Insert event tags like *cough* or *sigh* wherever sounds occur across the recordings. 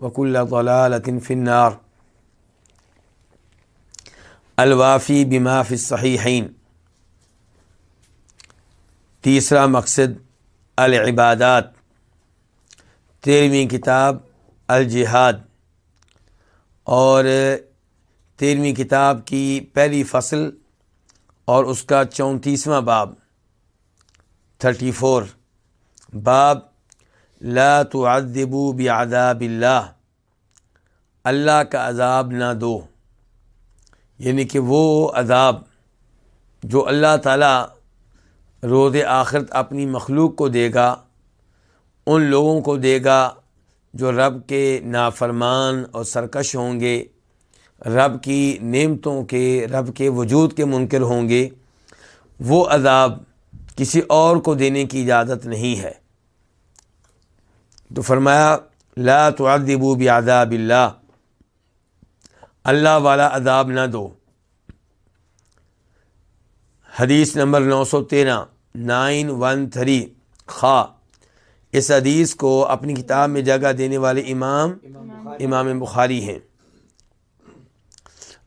وكل ضلالة في النار. الوافی بما فی الصحیحین تیسرا مقصد، العبادات. تیرہویں کتاب، الجہاد. اور تیرہویں کتاب کی پہلی فصل اور اس کا چونتیسواں باب، تھرٹی فور. باب لا تعذبوا بعذاب اللہ۔ اللہ کا عذاب نہ دو۔ یعنی کہ وہ عذاب جو اللہ تعالیٰ روز آخرت اپنی مخلوق کو دے گا، ان لوگوں کو دے گا جو رب کے نافرمان اور سرکش ہوں گے، رب کی نعمتوں کے، رب کے وجود کے منکر ہوں گے۔ وہ عذاب کسی اور کو دینے کی اجازت نہیں ہے۔ تو فرمایا، لا تعذبوا بعذاب اللہ۔ اللہ والا عذاب نہ دو۔ حدیث نمبر نو سو تیرہ، نائن ون تھری۔ خا اس حدیث کو اپنی کتاب میں جگہ دینے والے امام امام بخاری ہیں۔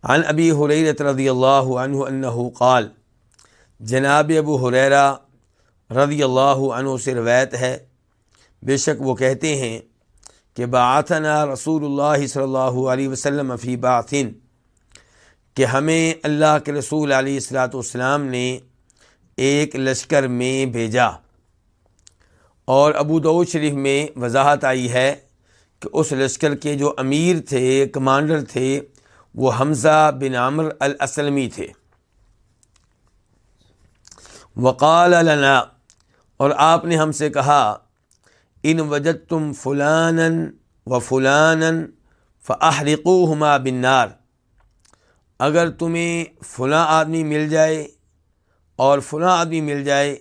عن ابی حریرت رضی اللہ عنہ انہ قال، جناب ابو حریرہ رضی اللہ عنہ سے روایت ہے بے شک وہ کہتے ہیں کہ باطنا رسول اللہ صلی اللہ علیہ وسلم فی باطن کہ ہمیں اللہ کے رسول علیہ السلاۃ والسلام نے ایک لشکر میں بھیجا۔ اور ابو دعود شریف میں وضاحت آئی ہے کہ اس لشکر کے جو امیر تھے، کمانڈر تھے، وہ حمزہ بن عامر الاسلمی تھے۔ وقال لنا، اور آپ نے ہم سے کہا ان وجد تم فلان و فلان فاحرقو ہما بنار اگر تمہیں فلاں آدمی مل جائے اور فلاں آدمی مل جائے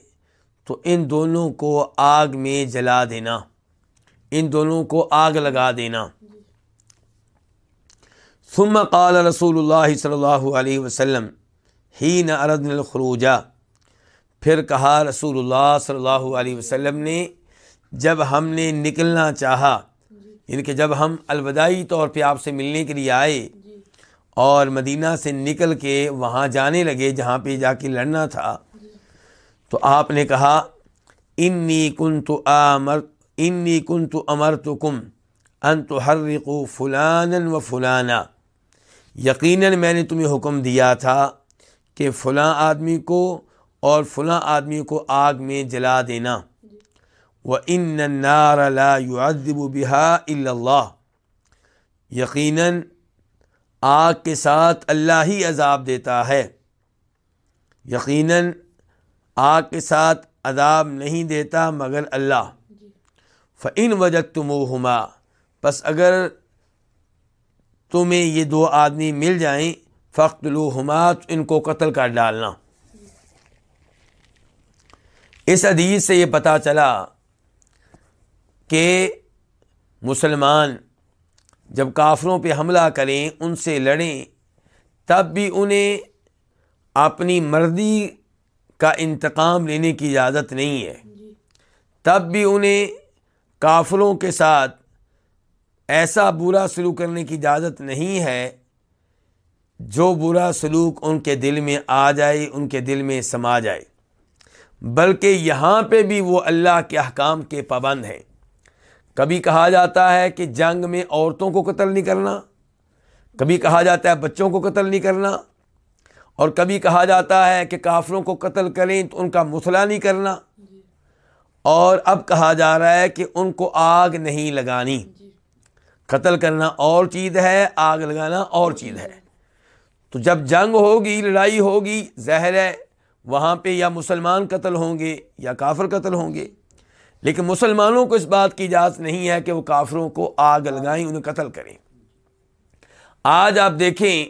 تو ان دونوں کو آگ میں جلا دینا۔ ان دونوں کو آگ لگا دینا۔ ثم قال رسول اللہ صلی اللہ علیہ وسلم ہی نہ اردن الخروجہ پھر کہا رسول اللہ صلی اللہ علیہ وسلم نے جب ہم نے نکلنا چاہا یعنی کہ جب ہم الوداعی طور پہ آپ سے ملنے کے لیے آئے اور مدینہ سے نکل کے وہاں جانے لگے جہاں پہ جا کے لڑنا تھا تو آپ نے کہا انی کن تو امر انی کن تو امر تو کم ان تو ہر فلان و فلانا. یقیناً میں نے تمہیں حکم دیا تھا کہ فلاں آدمی کو اور فلاں آدمی کو آگ میں جلا دینا۔ وہ ان نار لا يعذب بها الا اللہ یقیناً آگ کے ساتھ اللہ ہی عذاب دیتا ہے۔ یقیناً آگ کے ساتھ عذاب نہیں دیتا مگر اللہ۔ فعن وجد تم ہما بس اگر تمہیں یہ دو آدمی مل جائیں فخت الحما ان کو قتل کر ڈالنا۔ اس حدیث سے یہ پتہ چلا کہ مسلمان جب کافروں پہ حملہ کریں ان سے لڑیں تب بھی انہیں اپنی مرضی کا انتقام لینے کی اجازت نہیں ہے۔ تب بھی انہیں کافروں کے ساتھ ایسا برا سلوک کرنے کی اجازت نہیں ہے جو برا سلوک ان کے دل میں آ جائے ان کے دل میں سما جائے۔ بلکہ یہاں پہ بھی وہ اللہ کے احکام کے پابند ہیں۔ کبھی کہا جاتا ہے کہ جنگ میں عورتوں کو قتل نہیں کرنا، کبھی کہا جاتا ہے بچوں کو قتل نہیں کرنا، اور کبھی کہا جاتا ہے کہ کافروں کو قتل کریں تو ان کا مسئلہ نہیں کرنا۔ اور اب کہا جا رہا ہے کہ ان کو آگ نہیں لگانی۔ قتل کرنا اور چیز ہے، آگ لگانا اور چیز ہے۔ تو جب جنگ ہوگی، لڑائی ہوگی، زہر ہے، وہاں پہ یا مسلمان قتل ہوں گے یا کافر قتل ہوں گے۔ لیکن مسلمانوں کو اس بات کی اجازت نہیں ہے کہ وہ کافروں کو آگ لگائیں، انہیں قتل کریں۔ آج آپ دیکھیں،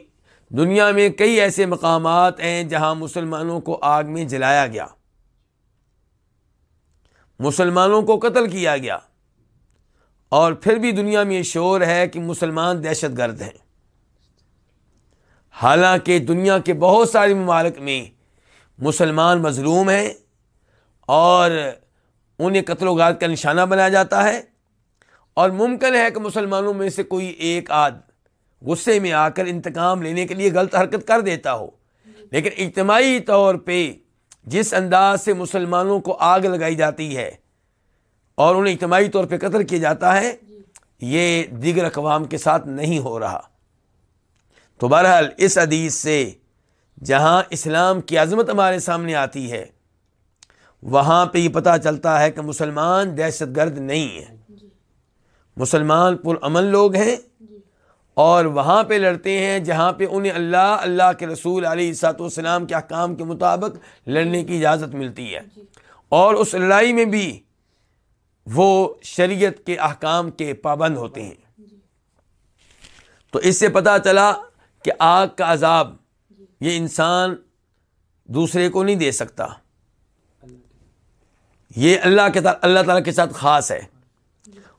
دنیا میں کئی ایسے مقامات ہیں جہاں مسلمانوں کو آگ میں جلایا گیا۔ مسلمانوں کو قتل کیا گیا۔ اور پھر بھی دنیا میں یہ شور ہے کہ مسلمان دہشت گرد ہیں۔ حالانکہ دنیا کے بہت سارے ممالک میں مسلمان مظلوم ہیں اور انہیں قتل و غارت کا نشانہ بنایا جاتا ہے۔ اور ممکن ہے کہ مسلمانوں میں سے کوئی ایک آدھ غصے میں آ کر انتقام لینے کے لیے غلط حرکت کر دیتا ہو۔ لیکن اجتماعی طور پہ جس انداز سے مسلمانوں کو آگ لگائی جاتی ہے اور انہیں اجتماعی طور پہ قتل کیا جاتا ہے، یہ دیگر اقوام کے ساتھ نہیں ہو رہا۔ تو بہرحال اس حدیث سے جہاں اسلام کی عظمت ہمارے سامنے آتی ہے وہاں پہ یہ پتہ چلتا ہے کہ مسلمان دہشت گرد نہیں ہیں۔ مسلمان پرامن لوگ ہیں اور وہاں پہ لڑتے ہیں جہاں پہ انہیں اللہ اللہ کے رسول علیہ سات والسلام کے احکام کے مطابق لڑنے کی اجازت ملتی ہے۔ اور اس لڑائی میں بھی وہ شریعت کے احکام کے پابند ہوتے ہیں۔ تو اس سے پتہ چلا کہ آگ کا عذاب یہ انسان دوسرے کو نہیں دے سکتا۔ یہ اللہ کے ساتھ اللہ تعالیٰ کے ساتھ خاص ہے۔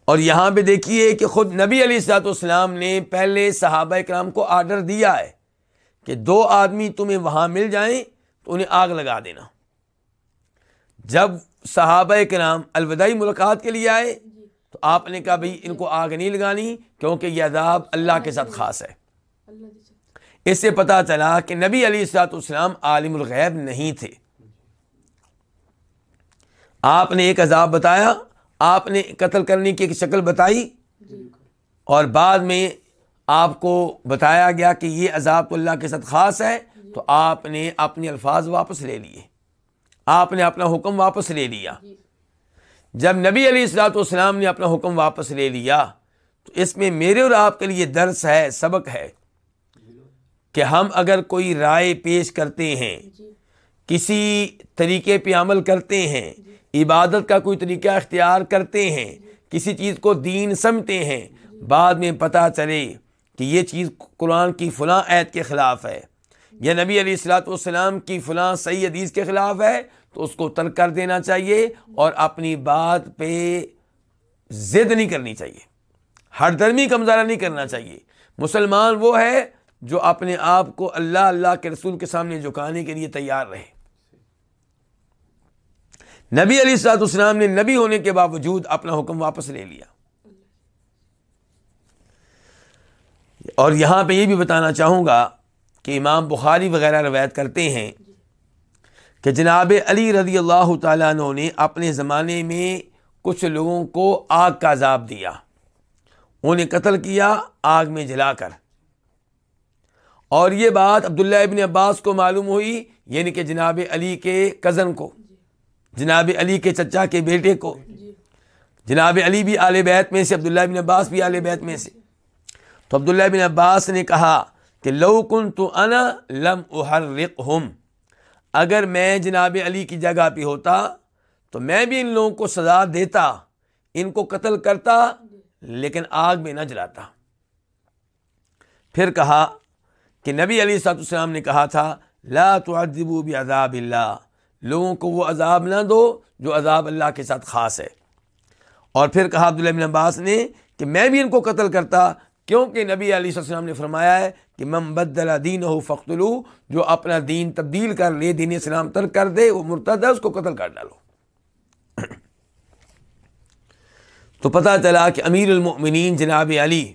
اور یہاں پہ دیکھیے کہ خود نبی علی سات والسلام نے پہلے صحابہ کرام کو آرڈر دیا ہے کہ دو آدمی تمہیں وہاں مل جائیں تو انہیں آگ لگا دینا۔ جب صحابہ کرام الوداعی ملاقات کے لیے آئے تو آپ نے کہا بھائی ان کو آگ نہیں لگانی کیونکہ یہ عذاب اللہ کے ساتھ خاص ہے۔ اس سے پتا چلا کہ نبی علی السلاط اسلام عالم الغیب نہیں تھے۔ آپ نے ایک عذاب بتایا، آپ نے قتل کرنے کی ایک شکل بتائی، اور بعد میں آپ کو بتایا گیا کہ یہ عذاب تو اللہ کے ساتھ خاص ہے، تو آپ نے اپنے الفاظ واپس لے لیے۔ آپ نے اپنا حکم واپس لے لیا۔ جب نبی علی السلاۃ والسلام نے اپنا حکم واپس لے لیا، تو اس میں میرے اور آپ کے لیے درس ہے، سبق ہے کہ ہم اگر کوئی رائے پیش کرتے ہیں، کسی طریقے پہ عمل کرتے ہیں عبادت کا کوئی طریقہ اختیار کرتے ہیں، کسی چیز کو دین سمتے ہیں، بعد میں پتہ چلے کہ یہ چیز قرآن کی فلاں عید کے خلاف ہے یا نبی علیہ السلاۃ والسلام کی فلاں صحیح حدیث کے خلاف ہے، تو اس کو ترک کر دینا چاہیے اور اپنی بات پہ ضد نہیں کرنی چاہیے۔ ہر درمی کا مظاہرہ نہیں کرنا چاہیے۔ مسلمان وہ ہے جو اپنے آپ کو اللہ اللہ کے رسول کے سامنے جھکانے کے لیے تیار رہے۔ نبی علی سعد اسلام نے نبی ہونے کے باوجود اپنا حکم واپس لے لیا۔ اور یہاں پہ یہ بھی بتانا چاہوں گا کہ امام بخاری وغیرہ روایت کرتے ہیں کہ جناب علی رضی اللہ تعالیٰ عنہ نے اپنے زمانے میں کچھ لوگوں کو آگ کا عذاب دیا۔ انہیں قتل کیا، آگ میں جلا کر۔ اور یہ بات عبداللہ ابن عباس کو معلوم ہوئی یعنی کہ جناب علی کے کزن کو۔ جناب علی کے چچا کے بیٹے کو۔ جناب علی بھی آل بیت میں سے، عبداللہ ابن عباس بھی آل بیت میں سے۔ تو عبداللہ ابن عباس نے کہا کہ لو کن تو انا لم احرق ہم اگر میں جناب علی کی جگہ پہ ہوتا تو میں بھی ان لوگوں کو سزا دیتا، ان کو قتل کرتا، لیکن آگ میں نہ جلاتا۔ پھر کہا کہ نبی علی صاحب السلام نے کہا تھا، لا تعذبوا بعذاب اللہ۔ لوگوں کو وہ عذاب نہ دو جو عذاب اللہ کے ساتھ خاص ہے۔ اور پھر کہا عبداللہ بن عباس نے کہ میں بھی ان کو قتل کرتا کیونکہ نبی علیہ السلام نے فرمایا ہے کہ مم بدل دین ہو فخلو جو اپنا دین تبدیل کر لے، دین اسلام ترک کر دے، وہ مرتد ہے، اس کو قتل کر ڈالو۔ *clears throat* تو پتہ چلا کہ امیر المؤمنین جناب علی،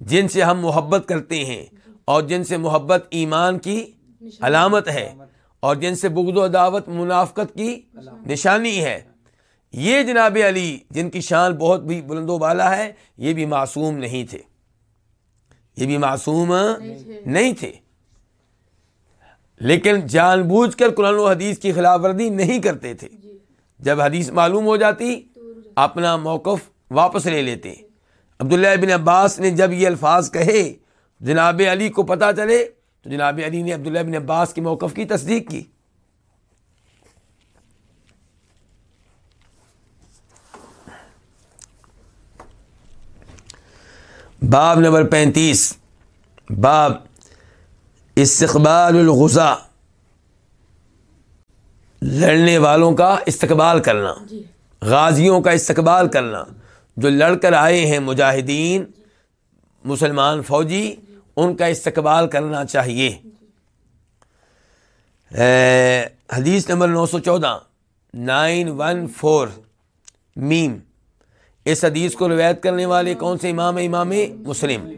جن سے ہم محبت کرتے ہیں اور جن سے محبت ایمان کی علامت ہے اور جن سے بغد و دعوت منافقت کی نشانی ہے۔ یہ جناب علی، جن کی شان بہت بھی بلند و بالا ہے، یہ بھی معصوم نہیں تھے۔ یہ بھی معصوم نہیں تھے۔ لیکن جان بوجھ کر قرآن و حدیث کی خلاف ورزی نہیں کرتے تھے۔ جب حدیث معلوم ہو جاتی، اپنا موقف واپس لے لیتے۔ عبداللہ بن عباس نے جب یہ الفاظ کہے، جناب علی کو پتہ چلے تو جناب علی نے عبداللہ بن عباس کے موقف کی تصدیق کی۔ باب نمبر پینتیس۔ باب استقبال الغزا لڑنے والوں کا استقبال کرنا۔ جی۔ غازیوں کا استقبال کرنا۔ جو لڑ کر آئے ہیں مجاہدین مسلمان فوجی ان کا استقبال کرنا چاہیے۔ حدیث نمبر نو سو چودہ، نائن ون فور، میم۔ اس حدیث کو روایت کرنے والے کون سے امام امام مسلم۔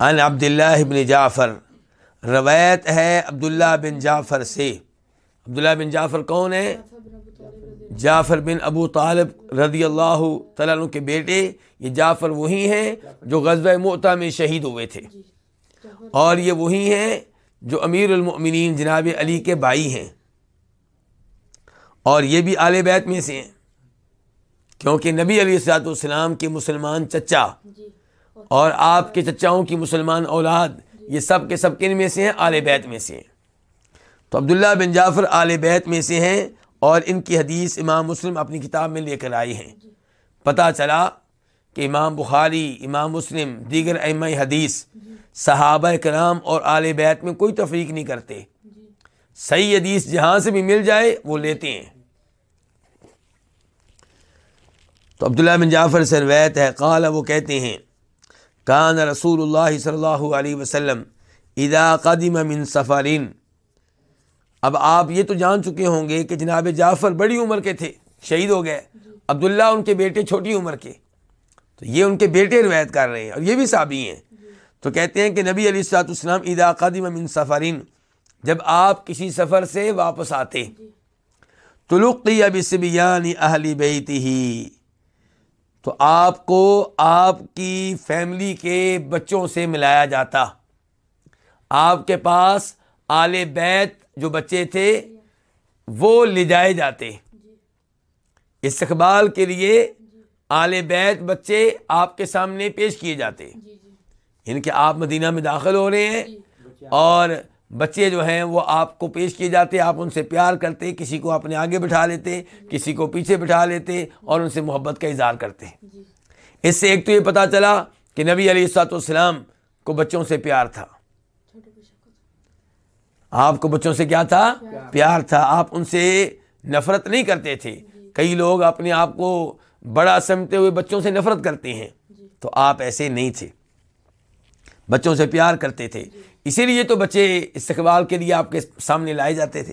ان عبداللہ ابن جعفر۔ روایت ہے عبداللہ بن جعفر سے۔ عبداللہ بن جعفر کون ہے جعفر بن ابو طالب رضی اللہ تعالیٰ عنہ کے بیٹے، یہ جعفر وہی ہیں جو غزوہ معتا میں شہید ہوئے تھے۔ اور یہ وہی ہیں جو امیر المؤمنین جناب علی کے بھائی ہیں۔ اور یہ بھی آل بیت میں سے ہیں۔ کیونکہ نبی علیہ السلاۃ والسلام کے مسلمان چچا اور آپ کے چچاؤں کی مسلمان اولاد، یہ سب کے سب کن میں سے ہیں؟ آل بیت میں سے ہیں۔ تو عبداللہ بن جعفر آل بیت میں سے ہیں۔ اور ان کی حدیث امام مسلم اپنی کتاب میں لے کر آئے ہیں۔ پتہ چلا کہ امام بخاری، امام مسلم، دیگر ام حدیث، صحابہ کرام اور آل بیت میں کوئی تفریق نہیں کرتے۔ صحیح حدیث جہاں سے بھی مل جائے وہ لیتے ہیں۔ تو عبداللہ بن جعفر سے روایت ہے، قال وہ کہتے ہیں، کان رسول اللہ صلی اللہ علیہ وسلم ادا قدیم من سفرین اب آپ یہ تو جان چکے ہوں گے کہ جناب جعفر بڑی عمر کے تھے، شہید ہو گئے۔ عبداللہ ان کے بیٹے چھوٹی عمر کے۔ تو یہ ان کے بیٹے روایت کر رہے ہیں، اور یہ بھی صابی ہیں۔ تو کہتے ہیں کہ نبی علیہ السلاۃ السلام ادا قدیم من سفرین جب آپ کسی سفر سے واپس آتے۔ تلقی اب اس اہلی بیتی ہی تو آپ کو آپ کی فیملی کے بچوں سے ملایا جاتا۔ آپ کے پاس آل بیت جو بچے تھے، وہ لے جائے جاتے۔ استقبال کے لیے آل بیت بچے آپ کے سامنے پیش کیے جاتے۔ یعنی ان کے آپ مدینہ میں داخل ہو رہے ہیں اور بچے جو ہیں وہ آپ کو پیش کیے جاتے، آپ ان سے پیار کرتے، کسی کو اپنے آگے بٹھا لیتے، کسی کو پیچھے بٹھا لیتے اور ان سے محبت کا اظہار کرتے۔ اس سے ایک تو یہ پتا چلا کہ نبی علی السلاۃ والسلام کو بچوں سے پیار تھا۔ آپ کو بچوں سے کیا تھا؟ پیار. تھا۔ آپ ان سے نفرت نہیں کرتے تھے۔ کئی لوگ اپنے آپ کو بڑا سمجھتے ہوئے بچوں سے نفرت کرتے ہیں۔ تو آپ ایسے نہیں تھے۔ بچوں سے پیار کرتے تھے۔ اسی لیے تو بچے استقبال کے لیے آپ کے سامنے لائے جاتے تھے۔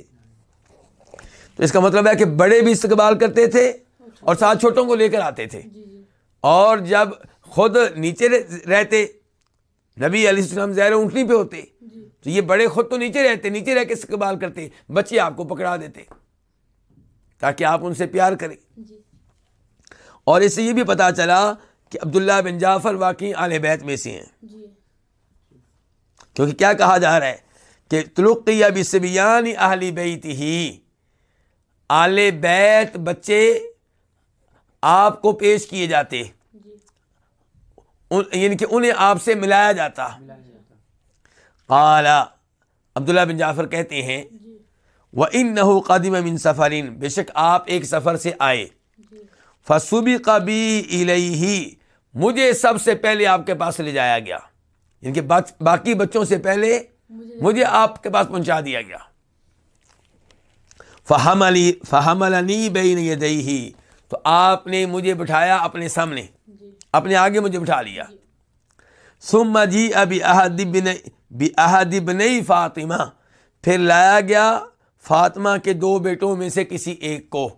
تو اس کا مطلب ہے کہ بڑے بھی استقبال کرتے تھے اور ساتھ چھوٹوں کو لے کر آتے تھے۔ اور جب خود نیچے رہتے نبی علیہ السلام زہر اونٹنی پہ ہوتے۔ تو یہ بڑے خود تو نیچے رہتے نیچے رہ کے استقبال کرتے بچے آپ کو پکڑا دیتے تاکہ آپ ان سے پیار کریں۔ اور اس سے یہ بھی پتا چلا کہ عبداللہ بن جعفر واقعی آل بیت میں سے ہیں۔ کیونکہ کیا کہا جا رہا ہے کہ تلقی اب اس اہلی بیت ہی آل بیت بچے آپ کو پیش کیے جاتے۔ یعنی کہ انہیں آپ سے ملایا جاتا۔ قالا عبداللہ بن جعفر کہتے ہیں وہ ان نہ قدیم من سفرین بے شک آپ ایک سفر سے آئے۔ فصوبی قبی مجھے سب سے پہلے آپ کے پاس لے جایا گیا۔ ان کے باقی بچوں سے پہلے مجھے آپ کے پاس پہنچا دیا گیا۔ فہم علی فہم علی بین تو آپ نے مجھے بٹھایا اپنے سامنے۔ اپنے آگے مجھے بٹھا لیا۔ ثم جی ابھی احد بن احد فاطمہ۔ پھر لایا گیا فاطمہ کے دو بیٹوں میں سے کسی ایک کو۔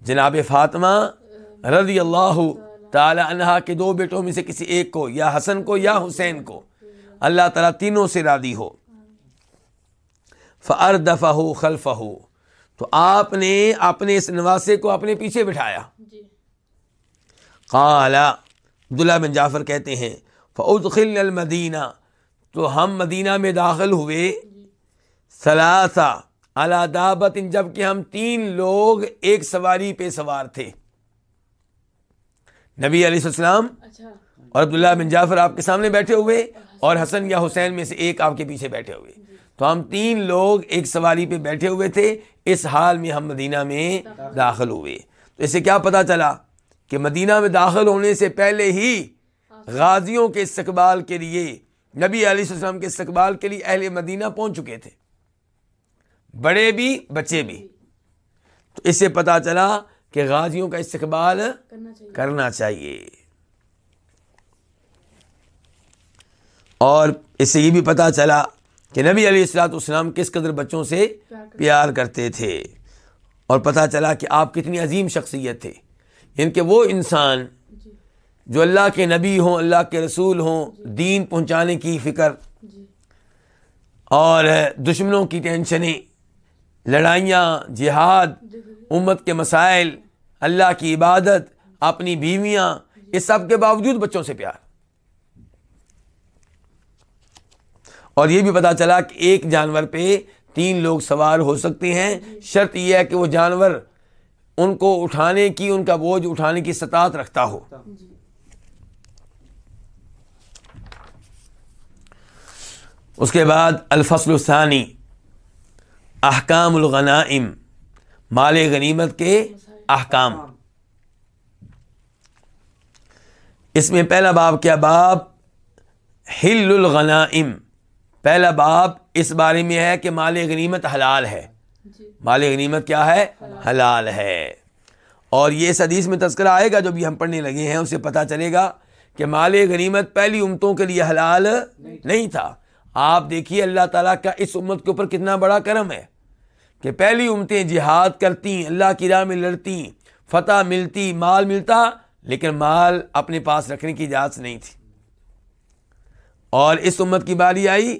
جناب فاطمہ رضی اللہ تعالی عنہ کے دو بیٹوں میں سے کسی ایک کو یا حسن کو یا حسین کو۔ اللہ تعالیٰ تینوں سے رادی ہو۔ فردف ہو خلف ہو تو آپ نے اپنے اس نواسے کو اپنے پیچھے بٹھایا۔ قالا عبداللہ بن جعفر کہتے ہیں فعدخل المدینہ تو ہم مدینہ میں داخل ہوئے ثلاثہ اللہ دعبت جبکہ ہم تین لوگ ایک سواری پہ سوار تھے۔ نبی علیہ السلام اچھا۔ اور عبداللہ بن جعفر آپ کے سامنے بیٹھے ہوئے اور حسن یا حسین میں سے ایک آپ کے پیچھے بیٹھے ہوئے۔ تو ہم تین لوگ ایک سواری پہ بیٹھے ہوئے تھے۔ اس حال میں ہم مدینہ میں داخل ہوئے۔ تو اسے کیا پتا چلا کہ مدینہ میں داخل ہونے سے پہلے ہی غازیوں کے استقبال کے لیے نبی علیہ السلام کے استقبال کے لیے اہل مدینہ پہنچ چکے تھے۔ بڑے بھی، بچے بھی۔ تو اس سے پتا چلا کہ غازیوں کا استقبال کرنا چاہیے۔ کرنا چاہیے اور اس سے یہ بھی پتا چلا کہ نبی علیہ السلاۃ والسلام کس قدر بچوں سے پیار کرتے پیار کرتے تھے۔ اور پتا چلا کہ آپ کتنی عظیم شخصیت تھے۔ یعنی ان کے وہ انسان جو اللہ کے نبی ہوں، اللہ کے رسول ہوں، دین پہنچانے کی فکر۔ اور دشمنوں کی ٹینشنیں، لڑائیاں، جہاد، امت کے مسائل، اللہ کی عبادت، اپنی بیویاں، اس سب کے باوجود بچوں سے پیار۔ اور یہ بھی پتا چلا کہ ایک جانور پہ تین لوگ سوار ہو سکتے ہیں۔ شرط یہ ہے کہ وہ جانور ان کو اٹھانے کی، ان کا بوجھ اٹھانے کی سطاعت رکھتا ہو جی اس کے بعد الفصل الثانی احکام الغنائم مال غنیمت کے احکام۔ اس میں پہلا باب کیا؟ باب ہل الغنائم۔ پہلا باب اس بارے میں ہے کہ مال غنیمت حلال ہے۔ جی۔ مال غنیمت کیا ہے؟ حلال ہے۔ اور یہ اس حدیث میں تذکرہ آئے گا جو بھی ہم پڑھنے لگے ہیں اسے پتہ چلے گا کہ مال غنیمت پہلی امتوں کے لیے حلال نہیں تھا۔ آپ دیکھیے اللہ تعالیٰ کا اس امت کے اوپر کتنا بڑا کرم ہے کہ پہلی امتیں جہاد کرتی اللہ کی راہ میں لڑتی فتح ملتی، مال ملتا، لیکن مال اپنے پاس رکھنے کی اجازت نہیں تھی۔ اور اس امت کی باری آئی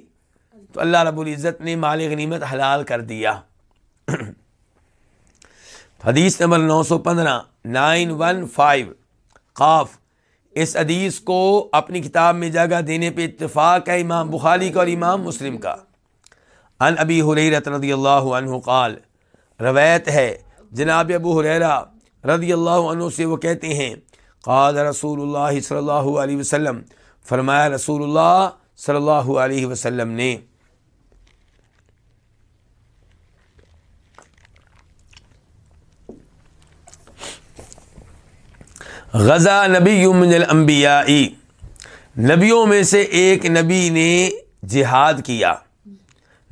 تو اللہ رب العزت نے مال غنیمت حلال کر دیا۔ *clears throat* حدیث نمبر نو سو پندرہ، نائن ون فائیو، قاف۔ اس حدیث کو اپنی کتاب میں جگہ دینے پہ اتفاق ہے امام بخاری کا اور امام مسلم کا۔ ان ابی حریرت رضی اللہ عنہ قال، روایت ہے، جناب ابو حریرہ رضی اللہ عنہ سے وہ کہتے ہیں، قال رسول اللہ صلی اللہ علیہ وسلم، فرمایا رسول اللہ صلی اللہ علیہ وسلم نے غزہ نبی من الانبیاء۔ نبیوں میں سے ایک نبی نے جہاد کیا۔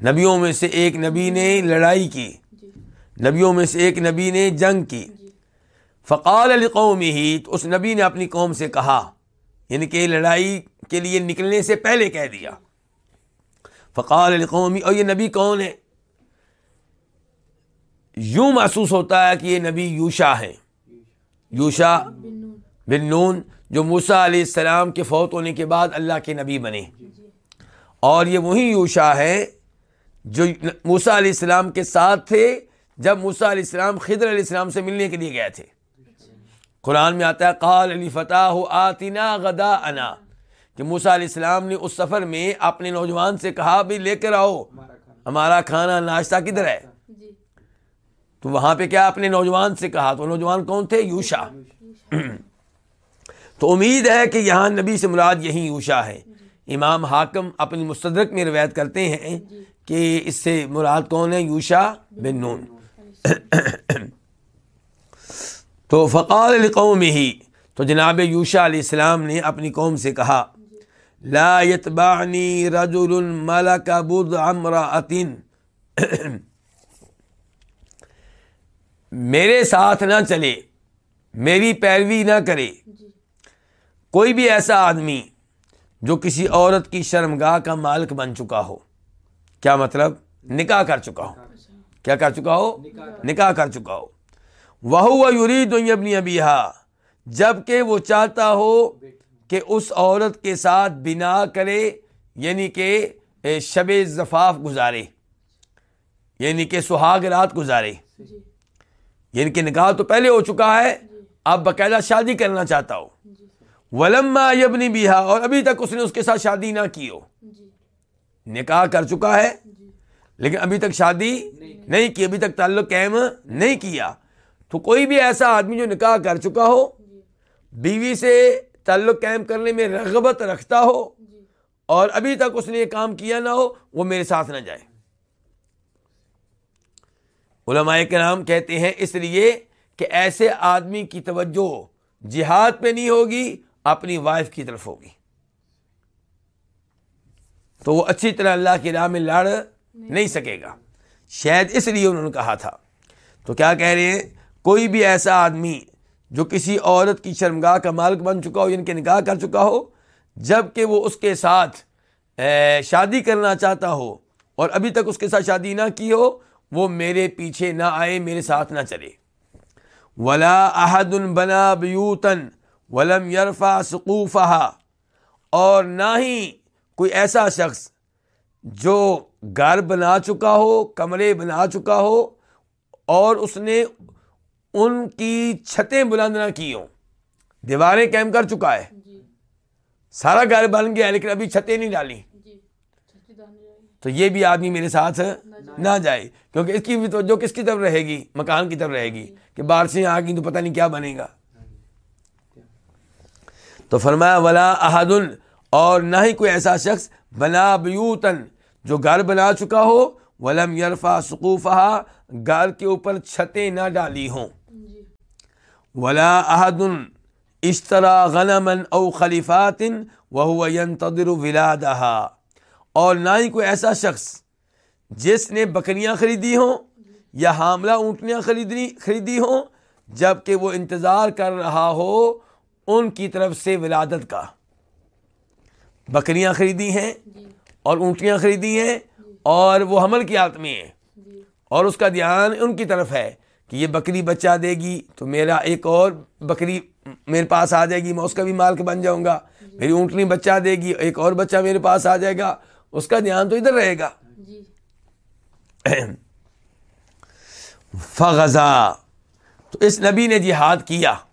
نبیوں میں سے ایک نبی نے لڑائی کی۔ نبیوں میں سے ایک نبی نے جنگ کی۔ فقال القوم ہی تو اس نبی نے اپنی قوم سے کہا یعنی کہ لڑائی کے لیے نکلنے سے پہلے کہہ دیا۔ فقال القومی اور یہ نبی کون ہے؟ یوں محسوس ہوتا ہے کہ یہ نبی یوشا ہیں۔ یوشا بن نون جو موسا علیہ السلام کے فوت ہونے کے بعد اللہ کے نبی بنے۔ اور یہ وہی یوشا ہے جو موسا علیہ السلام کے ساتھ تھے جب موسا علیہ السلام خضر علیہ السلام سے ملنے کے لیے گئے تھے۔ قرآن میں آتا ہے قال علی فتح آتنا غدا انا کہ موسا علیہ السلام نے اس سفر میں اپنے نوجوان سے کہا بھی لے کر آؤ ہمارا کھانا ناشتہ کدھر ہے؟ جی۔ تو وہاں پہ کیا اپنے نوجوان سے کہا؟ تو نوجوان کون تھے؟ یوشا۔ تو امید ہے کہ یہاں نبی سے مراد یہی یوشا ہے۔ امام حاکم اپنی مستدرک میں روایت کرتے ہیں کہ اس سے مراد کون ہے؟ یوشا بن نون۔ تو فقال القوم ہی تو جناب یوشا علیہ السلام نے اپنی قوم سے کہا، لا يتبعني رجل ملك بضع امرأة میرے ساتھ نہ چلے، میری پیروی نہ کرے۔ جی کوئی بھی ایسا آدمی جو کسی عورت کی شرمگاہ کا مالک بن چکا ہو کیا مطلب؟ نکاح کر چکا ہو۔ کیا کر چکا ہو؟ نکاح کر چکا ہو۔ وہ یورید ابنی ابھی جبکہ وہ چاہتا ہو کہ اس عورت کے ساتھ بنا کرے یعنی کہ شب زفاف گزارے۔ یعنی کہ سہاگ رات گزارے۔ یعنی کہ نکاح تو پہلے ہو چکا ہے اب باقاعدہ شادی کرنا چاہتا ہو۔ ولما یبنی بیہا اور ابھی تک اس نے اس کے ساتھ شادی نہ کی ہو۔ نکاح کر چکا ہے لیکن ابھی تک شادی نہیں کی ابھی تک تعلق قائم نہیں کیا۔ تو کوئی بھی ایسا آدمی جو نکاح کر چکا ہو بیوی سے تعلق قائم کرنے میں رغبت رکھتا ہو اور ابھی تک اس نے یہ کام کیا نہ ہو وہ میرے ساتھ نہ جائے۔ علماء کرام کہتے ہیں اس لیے کہ ایسے آدمی کی توجہ جہاد پہ نہیں ہوگی اپنی وائف کی طرف ہوگی۔ تو وہ اچھی طرح اللہ کی راہ میں لڑ نہیں سکے گا۔ شاید اس لیے انہوں نے کہا تھا۔ تو کیا کہہ رہے ہیں؟ کوئی بھی ایسا آدمی جو کسی عورت کی شرمگاہ کا مالک بن چکا ہو یعنی کہ نکاح کر چکا ہو، جبکہ وہ اس کے ساتھ شادی کرنا چاہتا ہو اور ابھی تک اس کے ساتھ شادی نہ کی ہو، وہ میرے پیچھے نہ آئے، میرے ساتھ نہ چلے۔ ولا احد بنا بیوتن ولم یرفا سقوفہ اور نہ ہی کوئی ایسا شخص جو گھر بنا چکا ہو کمرے بنا چکا ہو اور اس نے ان کی چھتیں بلند نہ کی ہوں۔ دیواریں کیم کر چکا ہے۔ جی۔ سارا گھر بن گیا لیکن ابھی چھتیں نہیں ڈالی۔ جی۔ تو یہ بھی آدمی میرے ساتھ نہ جائے۔ کیونکہ اس کی بھی توجہ کس کی طرف رہے گی؟ مکان کی طرف رہے گی۔ جی۔ کہ بارشیں آ گئی تو پتہ نہیں کیا بنے گا۔ تو فرمایا، ولا احدن اور نہ ہی کوئی ایسا شخص، بنا بیوتن جو گھر بنا چکا ہو، ولم یرفا سقوفہ گھر کے اوپر چھتیں نہ ڈالی ہوں۔ ولا احد اشترا غنمن او خلیفات وہ ينتظر ولادها۔ اور نہ ہی کوئی ایسا شخص، جس نے بکریاں خریدی ہوں، یا حاملہ اونٹنیاں خریدنی، خریدی ہوں جبکہ وہ انتظار کر رہا ہو ان کی طرف سے ولادت کا۔ بکریاں خریدی ہیں اور اونٹیاں خریدی ہیں اور وہ حمل کی حالت میں ہیں۔ اور اس کا دھیان ان کی طرف ہے کہ یہ بکری بچہ دے گی تو میرا ایک اور بکری میرے پاس آ جائے گی میں اس کا بھی مالک بن جاؤں گا۔ میری اونٹنی بچہ دے گی ایک اور بچہ میرے پاس آ جائے گا۔ اس کا دھیان تو ادھر رہے گا۔ جی۔ فغزا۔ تو اس نبی نے جہاد کیا۔ جی۔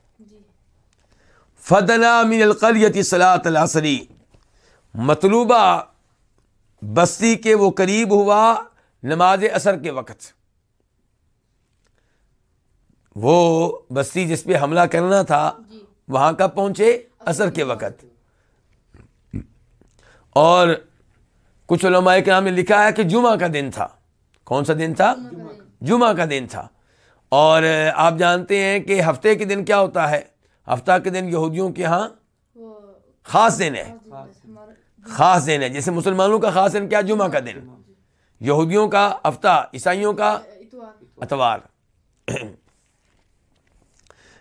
فدنا من القریت صلاح العصری مطلوبہ بستی کے وہ قریب ہوا نماز اثر کے وقت. وہ بستی جس پہ حملہ کرنا تھا جی۔ وہاں کا پہنچے؟ اثر کے وقت. اور کچھ علماء کے نام نے لکھا ہے کہ جمعہ کا دن تھا۔ کون سا دن تھا؟ جمعہ کا دن تھا۔ اور آپ جانتے ہیں کہ ہفتے کے دن کیا ہوتا ہے؟ ہفتہ کے دن یہودیوں کے ہاں خاص دن ہے۔ خاص دن ہے جیسے مسلمانوں کا خاص دن کیا جمعہ کا دن؟ یہودیوں کا ہفتہ عیسائیوں کا اتوار۔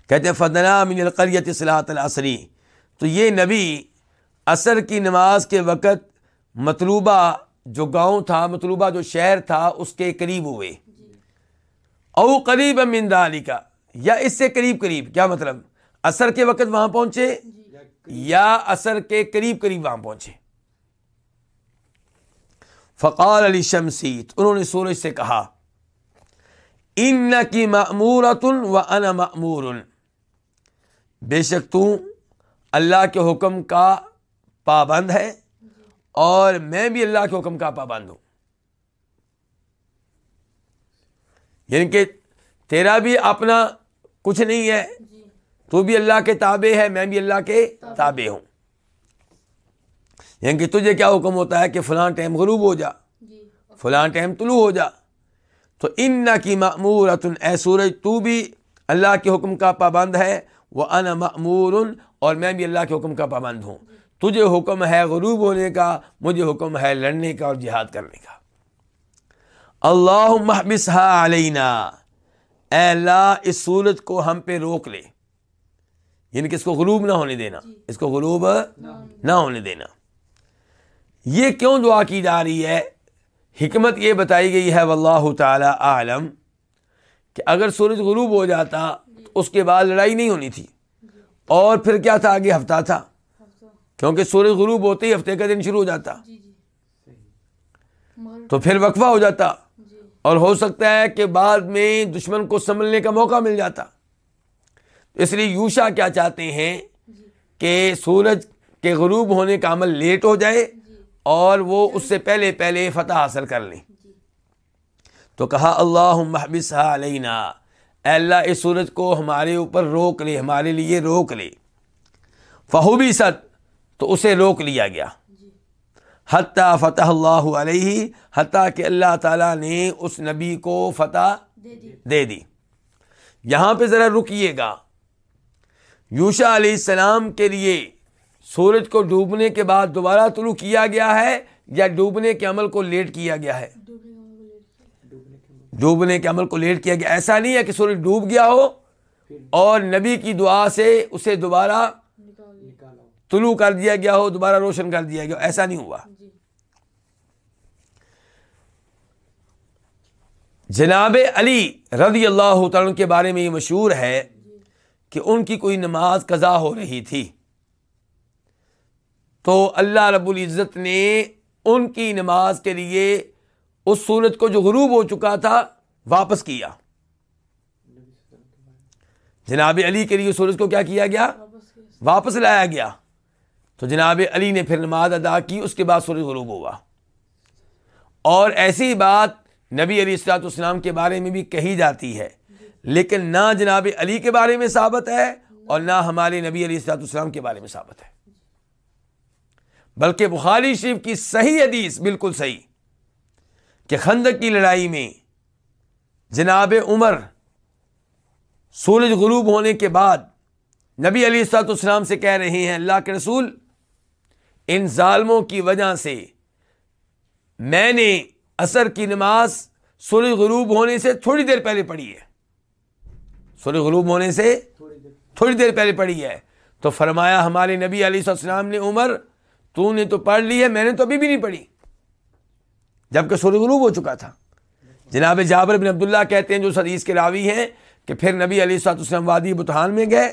کہتے فدنا من القریت صلاحت العصری۔ تو یہ نبی عصر کی نماز کے وقت مطلوبہ جو گاؤں تھا مطلوبہ جو شہر تھا اس کے قریب ہوئے۔ او قریب من کا یا اس سے قریب قریب کیا مطلب؟ عصر کے وقت وہاں پہنچے یا عصر کے قریب قریب وہاں پہنچے؟ فقال علی شمسیت انہوں نے سورج سے کہا ان کی معمورتن و ان معمور بے شک تو اللہ کے حکم کا پابند ہے اور میں بھی اللہ کے حکم کا پابند ہوں۔ یعنی کہ تیرا بھی اپنا کچھ نہیں ہے۔ تو بھی اللہ کے تابع ہے میں بھی اللہ کے تابع ہوں۔ یعنی کہ تجھے کیا حکم ہوتا ہے کہ فلاں ٹائم غروب ہو جا فلاں ٹائم طلوع ہو جا۔ تو ان کی معمورت اے سورج تو بھی اللہ کے حکم کا پابند ہے وہ ان معمور اور میں بھی اللہ کے حکم کا پابند ہوں۔ تجھے حکم ہے غروب ہونے کا مجھے حکم ہے لڑنے کا اور جہاد کرنے کا۔ اللہ محبس علینا اے اللہ اس سورج کو ہم پہ روک لے۔ یعنی کہ اس کو غروب نہ ہونے دینا جی۔ اس کو غروب نہ ہونے دینا۔ یہ کیوں دعا کی جا رہی ہے؟ حکمت یہ بتائی گئی ہے واللہ تعالی عالم کہ اگر سورج غروب ہو جاتا اس کے بعد لڑائی نہیں ہونی تھی۔ اور پھر کیا تھا؟ آگے ہفتہ تھا۔ کیونکہ سورج غروب ہوتے ہی ہفتے کا دن شروع ہو جاتا۔ تو پھر وقفہ ہو جاتا۔ اور ہو سکتا ہے کہ بعد میں دشمن کو سنبھلنے کا موقع مل جاتا۔ اس لیے یوشا کیا چاہتے ہیں کہ سورج کے غروب ہونے کا عمل لیٹ ہو جائے اور وہ اس سے پہلے پہلے فتح حاصل کر لیں۔ تو کہا اللہ محبس علینا۔ اے اللہ، اس سورج کو ہمارے اوپر روک لے، ہمارے لیے روک لے۔ فہوبی ست تو اسے روک لیا گیا۔ حتیٰ فتح اللہ علیہ، حتیٰ کہ اللہ تعالیٰ نے اس نبی کو فتح دے دی۔ یہاں پہ ذرا رکیے گا۔ یوشا علیہ السلام کے لیے سورج کو ڈوبنے کے بعد دوبارہ طلوع کیا گیا ہے یا ڈوبنے کے عمل کو لیٹ کیا گیا ہے؟ ڈوبنے کے عمل کو لیٹ کیا گیا۔ ایسا نہیں ہے کہ سورج ڈوب گیا ہو اور نبی کی دعا سے اسے دوبارہ طلوع کر دیا گیا ہو، دوبارہ روشن کر دیا گیا ہو۔ ایسا نہیں ہوا۔ جناب علی رضی اللہ تعالیٰ کے بارے میں یہ مشہور ہے کہ ان کی کوئی نماز قضا ہو رہی تھی۔ تو اللہ رب العزت نے ان کی نماز کے لیے اس سورج کو جو غروب ہو چکا تھا، واپس کیا۔ جناب علی کے لیے سورج کو کیا کیا گیا؟ واپس لایا گیا۔ تو جناب علی نے پھر نماز ادا کی، اس کے بعد سورج غروب ہوا۔ اور ایسی بات نبی علی السلاط اسلام کے بارے میں بھی کہی جاتی ہے۔ لیکن نہ جناب علی کے بارے میں ثابت ہے اور نہ ہمارے نبی علی السلاط اسلام کے بارے میں ثابت ہے۔ بلکہ بخاری شریف کی صحیح حدیث بالکل صحیح کہ خندق کی لڑائی میں جناب عمر سورج غروب ہونے کے بعد نبی علی سات اسلام سے کہہ رہے ہیں، اللہ کے رسول، ان ظالموں کی وجہ سے میں نے اثر کی نماز سورج غروب ہونے سے تھوڑی دیر پہلے پڑھی ہے۔ سورج غروب ہونے سے تھوڑی دیر پہلے پڑھی ہے۔ تو فرمایا، ہمارے نبی علی السلام نے، عمر، تو نے تو پڑھ لی ہے، میں نے تو ابھی بھی نہیں پڑھی۔ جبکہ سورج غروب ہو چکا تھا۔ جناب جابر بن عبداللہ کہتے ہیں، جو حدیث کے راوی ہیں، کہ پھر نبی علی سات اسلم وادی بتحان میں گئے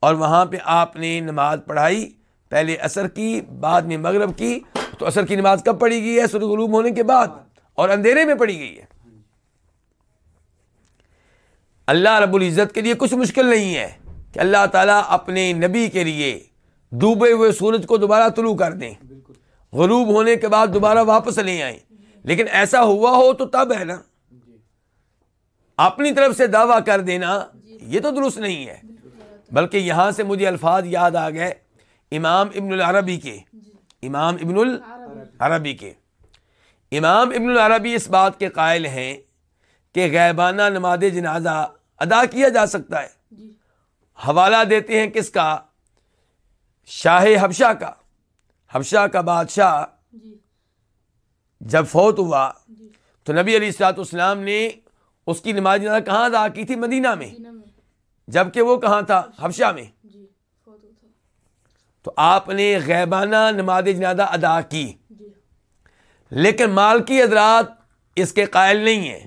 اور وہاں پہ آپ نے نماز پڑھائی، پہلے عصر کی، بعد میں مغرب کی۔ تو عصر کی نماز کب پڑھی گئی ہے؟ سورج غروب ہونے کے بعد اور اندھیرے میں پڑھی گئی ہے۔ اللہ رب العزت کے لیے کچھ مشکل نہیں ہے کہ اللہ تعالیٰ اپنے نبی کے لیے ڈوبے ہوئے سورج کو دوبارہ طلوع کر دیں۔ غروب ہونے کے بعد دوبارہ واپس لے آئیں۔ لیکن ایسا ہوا ہو تو تب ہے نا۔ اپنی طرف سے دعویٰ کر دینا یہ تو درست نہیں ہے۔ بلکہ یہاں سے مجھے الفاظ یاد آ گئے امام ابن العربی کے۔ امام ابن العربی کے۔ امام ابن العربی اس بات کے قائل ہیں کہ غیبانہ نماز جنازہ ادا کیا جا سکتا ہے۔ حوالہ دیتے ہیں کس کا؟ شاہ حبشہ کا۔ حبشہ کا بادشاہ جی۔ جب فوت ہوا جی۔ تو نبی علی السلاط اسلام نے اس کی نماز جنازہ کہاں ادا کی تھی؟ مدینہ میں۔ جبکہ وہ کہاں تھا؟ حبشہ میں۔ جی، تو آپ نے غیبانہ نماز جنازہ ادا کی۔ لیکن مالکی حضرات اس کے قائل نہیں ہیں۔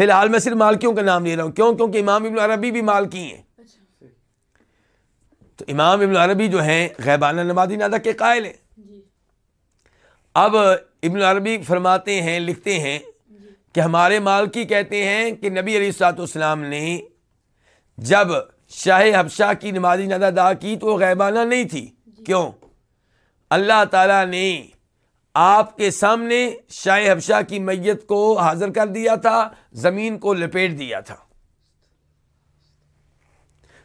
فی الحال میں صرف مالکیوں کا نام لے رہا ہوں کیوں کیونکہ امام ابن عربی بھی مالکی ہیں تو امام ابن عربی جو ہیں غیبانہ نمازی نادا کے قائل ہیں جی۔ اب ابن عربی فرماتے ہیں لکھتے ہیں۔ کہ ہمارے مالکی کہتے ہیں کہ نبی علی سات اسلام نے جب شاہ حبشہ کی نمازی نادا ادا کی تو وہ غیبانہ نہیں تھی جی۔ کیوں اللہ تعالیٰ نے آپ کے سامنے شاہ حبشہ کی میت کو حاضر کر دیا تھا، زمین کو لپیٹ دیا تھا۔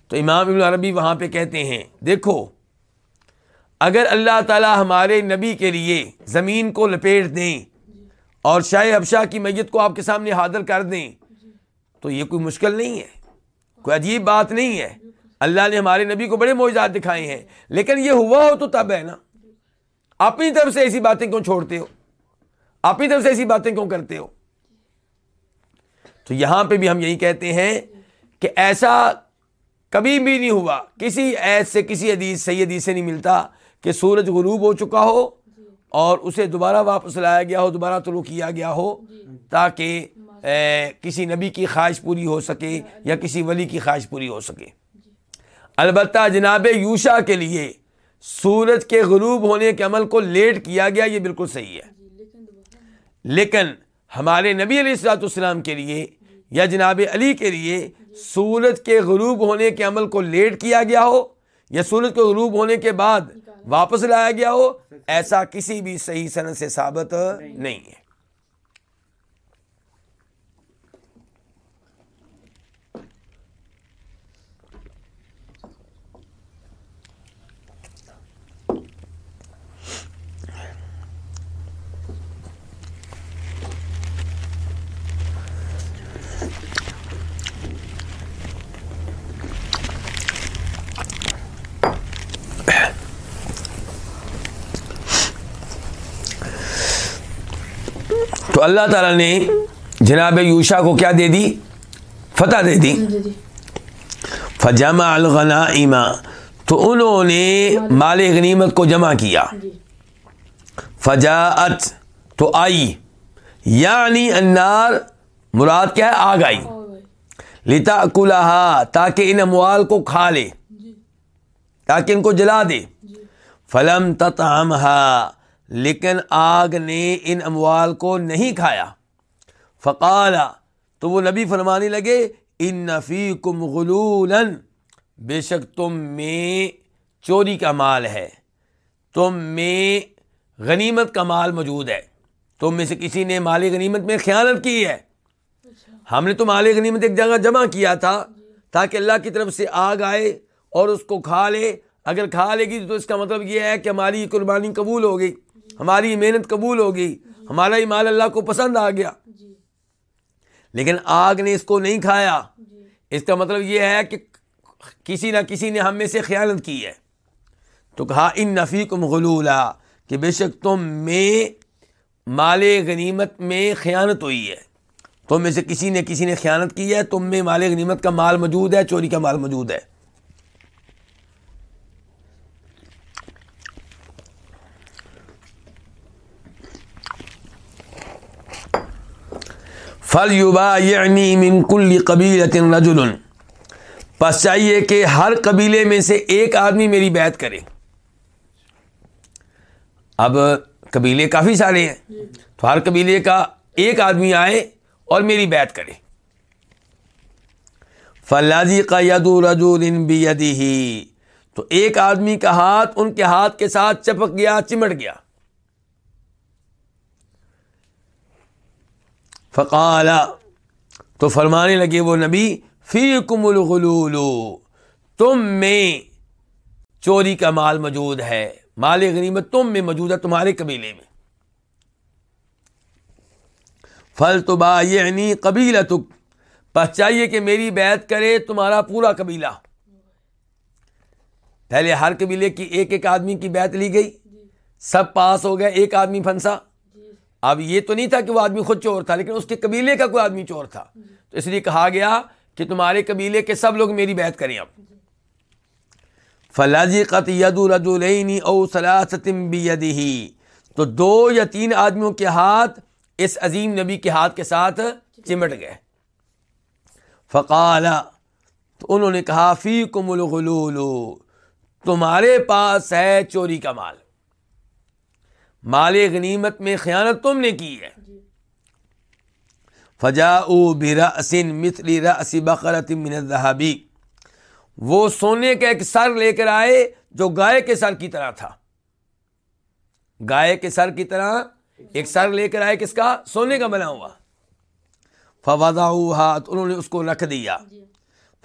تو امام ابن عربی وہاں پہ کہتے ہیں، دیکھو، اگر اللہ تعالیٰ ہمارے نبی کے لیے زمین کو لپیٹ دیں اور شاہ ابشاہ کی میت کو آپ کے سامنے حاضر کر دیں، تو یہ کوئی مشکل نہیں ہے، کوئی عجیب بات نہیں ہے۔ اللہ نے ہمارے نبی کو بڑے موجات دکھائے ہیں، لیکن یہ ہوا ہو تو تب ہے نا۔ اپنی طرف سے ایسی باتیں کیوں چھوڑتے ہو؟ اپنی طرف سے ایسی باتیں کیوں کرتے ہو؟ تو یہاں پہ بھی ہم یہی کہتے ہیں کہ ایسا کبھی بھی نہیں ہوا، کسی ایس سے کسی حدیث، صحیح حدیث سے نہیں ملتا کہ سورج غروب ہو چکا ہو اور اسے دوبارہ واپس لایا گیا ہو، دوبارہ طلوع کیا گیا ہو تاکہ کسی نبی کی خواہش پوری ہو سکے یا کسی ولی کی خواہش پوری ہو سکے۔ البتہ جناب یوشا کے لیے سورج کے غروب ہونے کے عمل کو لیٹ کیا گیا، یہ بالکل صحیح ہے۔ لیکن ہمارے نبی علیہ السلاۃ السلام کے لیے یا جناب علی کے لیے سورج کے غروب ہونے کے عمل کو لیٹ کیا گیا ہو یا سورج کے غروب ہونے کے بعد واپس لایا گیا ہو، ایسا کسی بھی صحیح صنعت سے ثابت نہیں ہے۔ تو اللہ تعالیٰ نے جناب یوشا کو کیا دے دی؟ فتح دے دی۔ فجمع الغنائم تو انہوں نے مال غنیمت کو جمع کیا۔ جی۔ فجاءت تو آئی۔ یعنی النار مراد کیا ہے؟ آگ آئی۔ لتا تاکہ ان اموال کو کھا لے۔ جی۔ تاکہ ان کو جلا دے۔ جی۔ فلم تطعمها لیکن آگ نے ان اموال کو نہیں کھایا۔ فقال تو وہ نبی فرمانے لگے ان نفی کم بے شک تم میں چوری کا مال ہے۔ تم میں غنیمت کا مال موجود ہے۔ تم میں سے کسی نے مال غنیمت میں خیانت کی ہے۔ اچھا۔ ہم نے تو مال غنیمت ایک جگہ جمع کیا تھا تاکہ اللہ کی طرف سے آگ آئے اور اس کو کھا لے۔ اگر کھا لے گی تو اس کا مطلب یہ ہے کہ ہماری قربانی قبول ہو گئی۔ ہماری محنت قبول ہو گئی ہمارا مال اللہ کو پسند آ گیا۔ جی۔ لیکن آگ نے اس کو نہیں کھایا۔ جی۔ اس کا مطلب یہ ہے کہ کسی نہ کسی نے ہم میں سے خیانت کی ہے۔ تو کہا ان نفی کو مغلولا کہ بے شک تم میں مال غنیمت میں خیانت ہوئی ہے۔ تم میں سے کسی نے کسی نے خیانت کی ہے تم میں مال غنیمت کا مال موجود ہے چوری کا مال موجود ہے۔ فلیوبا یعنی من کل قبیل رجل۔ پس چاہیے کہ ہر قبیلے میں سے ایک آدمی میری بیعت کرے۔ اب قبیلے کافی سارے ہیں۔ تو ہر قبیلے کا ایک آدمی آئے اور میری بیعت کرے۔ فلازی کا ید رجول بیدی تو ایک آدمی کا ہاتھ ان کے ہاتھ کے ساتھ چپک گیا، چمٹ گیا۔ فقال، تو فرمانے لگے وہ نبی فی کم الغلول، تم میں چوری کا مال موجود ہے، مال غنیمت تم میں موجود ہے تمہارے قبیلے میں۔ فل تو با یعنی قبیلہ تک بس چاہیے کہ میری بیعت کرے تمہارا پورا قبیلہ۔ پہلے ہر قبیلے کی ایک ایک آدمی کی بیعت لی گئی۔ سب پاس ہو گئے، ایک آدمی پھنسا۔ اب یہ تو نہیں تھا کہ وہ آدمی خود چور تھا، لیکن اس کے قبیلے کا کوئی آدمی چور تھا۔ تو اس لیے کہا گیا کہ تمہارے قبیلے کے سب لوگ میری بیعت کریں اب۔ فلاجی قط ید رجولینی او سلاستم بیدہی تو دو یا تین آدمیوں کے ہاتھ اس عظیم نبی کے ہاتھ کے ساتھ چمٹ گئے۔ فقال، تو انہوں نے کہا فی کم الغلول۔ تمہارے پاس ہے چوری کا مال۔ مال غنیمت میں خیانت تم نے کی ہے۔ فجا برأسن مثل رأس بقرت من الذهبی وہ سونے کا ایک سر لے کر آئے جو گائے کے سر کی طرح تھا۔ گائے کے سر کی طرح ایک سر لے کر آئے کس کا؟ سونے کا بنا ہوا۔ فوضعوها، تو انہوں نے اس کو رکھ دیا۔ جی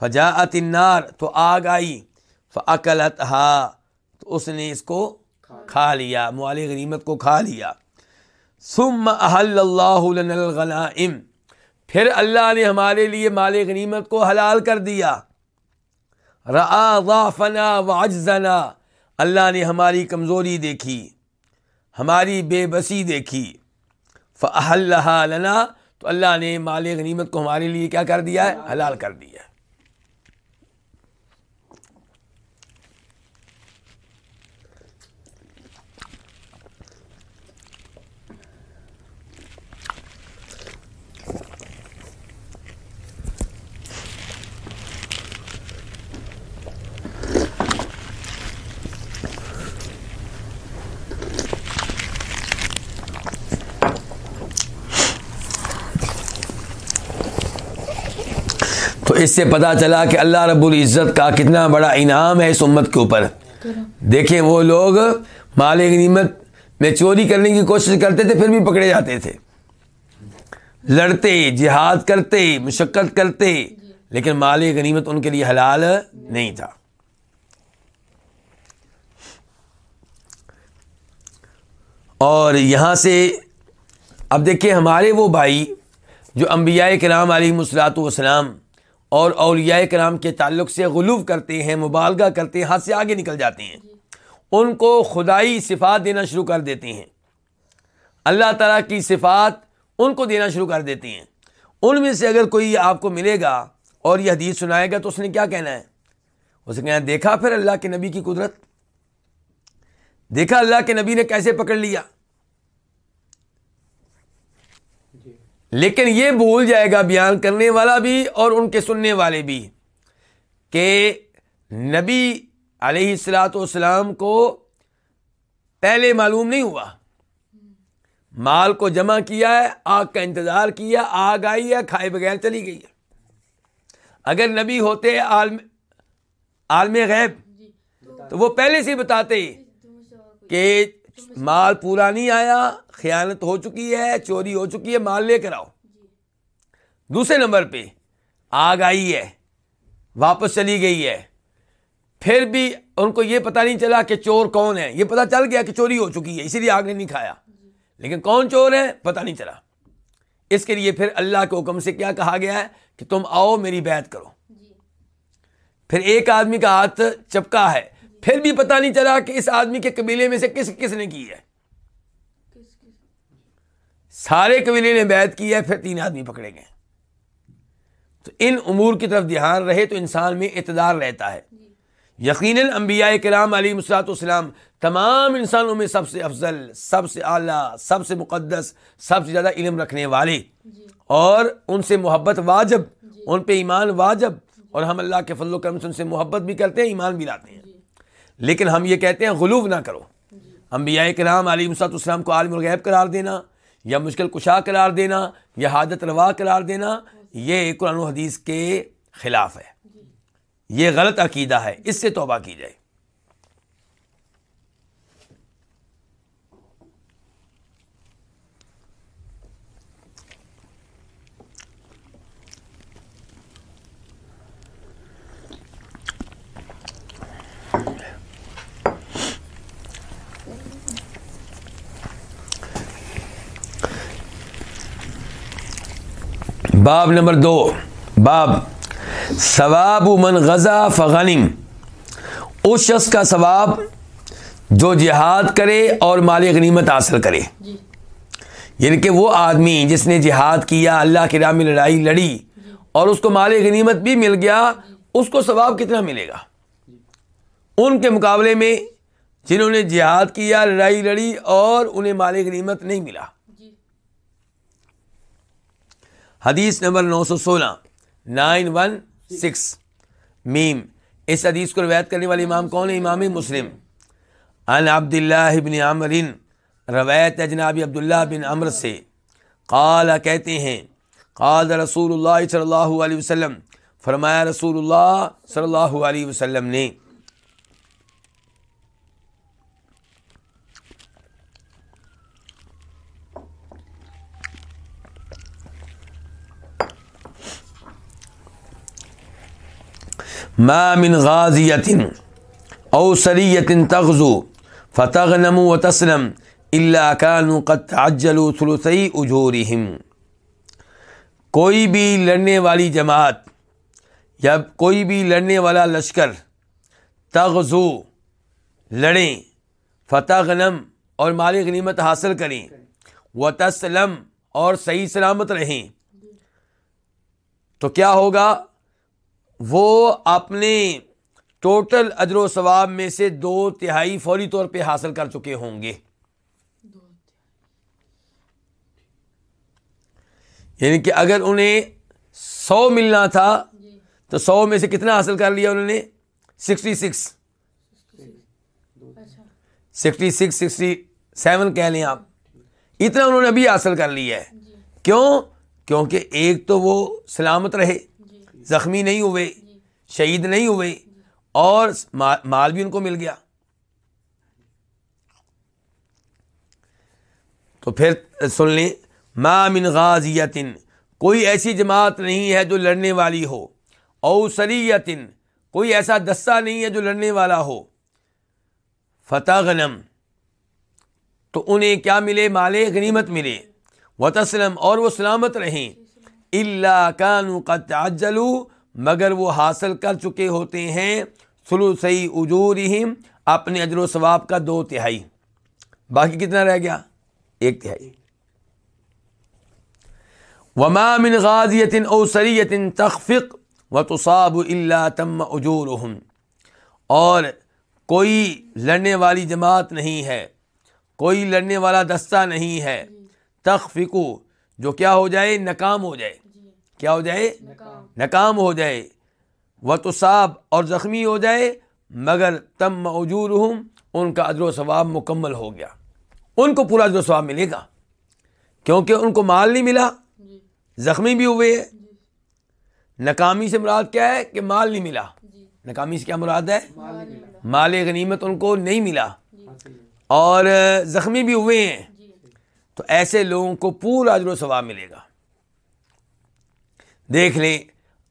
فجاءت النار، تو آگ آئی۔ فاکلتها تو اس نے اس کو کھا لیا مال غنیمت کو کھا لیا۔ ثم احل اللہ الغنائم۔ پھر اللہ نے ہمارے لیے مال غنیمت کو حلال کر دیا۔ رآ ضعفنا وعجزنا۔ اللہ نے ہماری کمزوری دیکھی، ہماری بے بسی دیکھی۔ فأحلها لنا۔ تو اللہ نے مال غنیمت کو ہمارے لیے کیا کر دیا ہے؟ حلال کر دیا ہے۔ اس سے پتہ چلا کہ اللہ رب العزت کا کتنا بڑا انعام ہے اس امت کے اوپر۔ دیکھیں وہ لوگ مال غنیمت میں چوری کرنے کی کوشش کرتے تھے، پھر بھی پکڑے جاتے تھے۔ لڑتے، جہاد کرتے، مشقت کرتے، لیکن مال غنیمت ان کے لیے حلال نہیں تھا۔ اور یہاں سے اب دیکھیں ہمارے وہ بھائی جو انبیاء کرام علیہ مسلاط والسلام اور اولیاء کرام کے تعلق سے غلوف کرتے ہیں، مبالغہ کرتے ہیں، ہاتھ سے آگے نکل جاتے ہیں۔ ان کو خدائی صفات دینا شروع کر دیتے ہیں۔ اللہ تعالیٰ کی صفات ان کو دینا شروع کر دیتے ہیں۔ ان میں سے اگر کوئی آپ کو ملے گا اور یہ حدیث سنائے گا تو اس نے کیا کہنا ہے؟ اسے کہنا دیکھا پھر اللہ کے نبی کی قدرت؟ دیکھا اللہ کے نبی نے کیسے پکڑ لیا؟ لیکن یہ بھول جائے گا بیان کرنے والا بھی اور ان کے سننے والے بھی کہ نبی علیہ السلاۃ والسلام کو پہلے معلوم نہیں ہوا۔ مال کو جمع کیا ہے آگ کا انتظار کیا آگ آئی ہے کھائے بغیر چلی گئی ہے۔ اگر نبی ہوتے عالم عالم غیب تو وہ پہلے سے بتاتے کہ مال پورا نہیں آیا، خیانت ہو چکی ہے، چوری ہو چکی ہے، مال لے کر آؤ۔ دوسرے نمبر پہ آگ آئی ہے، واپس چلی گئی ہے۔ پھر بھی ان کو یہ پتا نہیں چلا کہ چور کون ہے۔ یہ پتا چل گیا کہ چوری ہو چکی ہے، اسی لیے آگ نے نہیں کھایا۔ لیکن کون چور ہے پتا نہیں چلا۔ اس کے لیے پھر اللہ کے حکم سے کیا کہا گیا ہے کہ تم آؤ، میری بیعت کرو۔ پھر ایک آدمی کا ہاتھ چپکا ہے۔ پھر بھی پتا نہیں چلا کہ اس آدمی کے قبیلے میں سے کس کس نے کی ہے۔ سارے قبیلے نے بیعت کی ہے پھر تین آدمی پکڑے گئے۔ تو ان امور کی طرف دھیان رہے تو انسان میں اعتدار رہتا ہے۔ یقیناً انبیاء کرام علی مسلاط والسلام تمام انسانوں میں سب سے افضل سب سے اعلیٰ سب سے مقدس سب سے زیادہ علم رکھنے والے۔ اور ان سے محبت واجب ان پہ ایمان واجب۔ اور ہم اللہ کے فضل و کرم سے ان سے محبت بھی کرتے ہیں ایمان بھی لاتے ہیں۔ لیکن ہم یہ کہتے ہیں غلوف نہ کرو۔ انبیاء کرام علی مسلاط اسلام کو عالم الغیب قرار دینا، یا مشکل کشا قرار دینا، یا حاجت روا قرار دینا، یہ قرآن و حدیث کے خلاف ہے۔ یہ غلط عقیدہ ہے۔ اس سے توبہ کی جائے۔ باب نمبر دو باب ثواب من غزہ فغنم۔ اس شخص کا ثواب جو جہاد کرے اور مال غنیمت حاصل کرے۔ جی۔ یعنی کہ وہ آدمی جس نے جہاد کیا اللہ کی راہ میں لڑائی لڑی اور اس کو مال غنیمت بھی مل گیا اس کو ثواب کتنا ملے گا؟ ان کے مقابلے میں جنہوں نے جہاد کیا لڑائی لڑی اور انہیں مال غنیمت نہیں ملا جی حدیث نمبر نو سو سولہ، نائن ون سکس۔ میم، اس حدیث کو روایت کرنے والے امام کون ہے؟ امام مسلم۔ ان عبد اللہ بن عمر روایت جناب عبداللہ بن عمر سے۔ قال، کہتے ہیں، قال رسول اللہ صلی اللہ علیہ وسلم، فرمایا رسول اللہ صلی اللہ علیہ وسلم نے ما من غازیت او سریت تغزو فتغنم و تسلم اللہ كانوا قد تعجلوا ثلثی اجورهم کوئی بھی لڑنے والی جماعت یا کوئی بھی لڑنے والا لشکر تغزو، لڑیں فتح غنم اور مال غنیمت حاصل کریں و تسلم اور صحیح سلامت رہیں۔ تو کیا ہوگا؟ وہ اپنے ٹوٹل اجر و ثواب میں سے دو تہائی فوری طور پہ حاصل کر چکے ہوں گے۔ یعنی کہ اگر انہیں سو ملنا تھا تو سو میں سے کتنا حاصل کر لیا انہوں نے؟ Sixty six. Sixty six sixty seven کہہ لیں آپ۔ اتنا انہوں نے ابھی حاصل کر لیا ہے۔ کیوں؟ کیونکہ ایک تو وہ سلامت رہے۔ زخمی نہیں ہوئے، شہید نہیں ہوئے، اور مال بھی ان کو مل گیا۔ تو پھر سن لیں، ما من غازیتن، کوئی ایسی جماعت نہیں ہے جو لڑنے والی ہو، او سریتن، کوئی ایسا دستہ نہیں ہے جو لڑنے والا ہو۔ فتح غنم تو انہیں کیا ملے؟ مال غنیمت ملے۔ و تسلم اور وہ سلامت رہیں۔ اللہ کانو تعجلو مگر وہ حاصل کر چکے ہوتے ہیں سلو سی اجورہم اپنے اجر و ثواب کا دو تہائی۔ باقی کتنا رہ گیا؟ ایک تہائی۔ وما من غازیت او سریت تخفق و تصاب اللہ تم اجورہم اور کوئی لڑنے والی جماعت نہیں ہے، کوئی لڑنے والا دستہ نہیں ہے۔ تخفکو جو کیا ہو جائے ناکام ہو جائے۔ کیا ہو جائے؟ ناکام۔ ہو جائے۔ و تو صاب اور زخمی ہو جائے مگر تم موجود ہوں ان کا ادر و ثواب مکمل ہو گیا۔ ان کو پورا ادر و ثواب ملے گا۔ کیونکہ ان کو مال نہیں ملا۔ زخمی بھی ہوئے۔ ناکامی سے مراد کیا ہے؟ کہ مال نہیں ملا۔ ناکامی سے کیا مراد ہے؟ مال غنیمت ان کو نہیں ملا۔ اور زخمی بھی ہوئے ہیں۔ تو ایسے لوگوں کو پورا ادر و ثواب ملے گا۔ دیکھ لیں،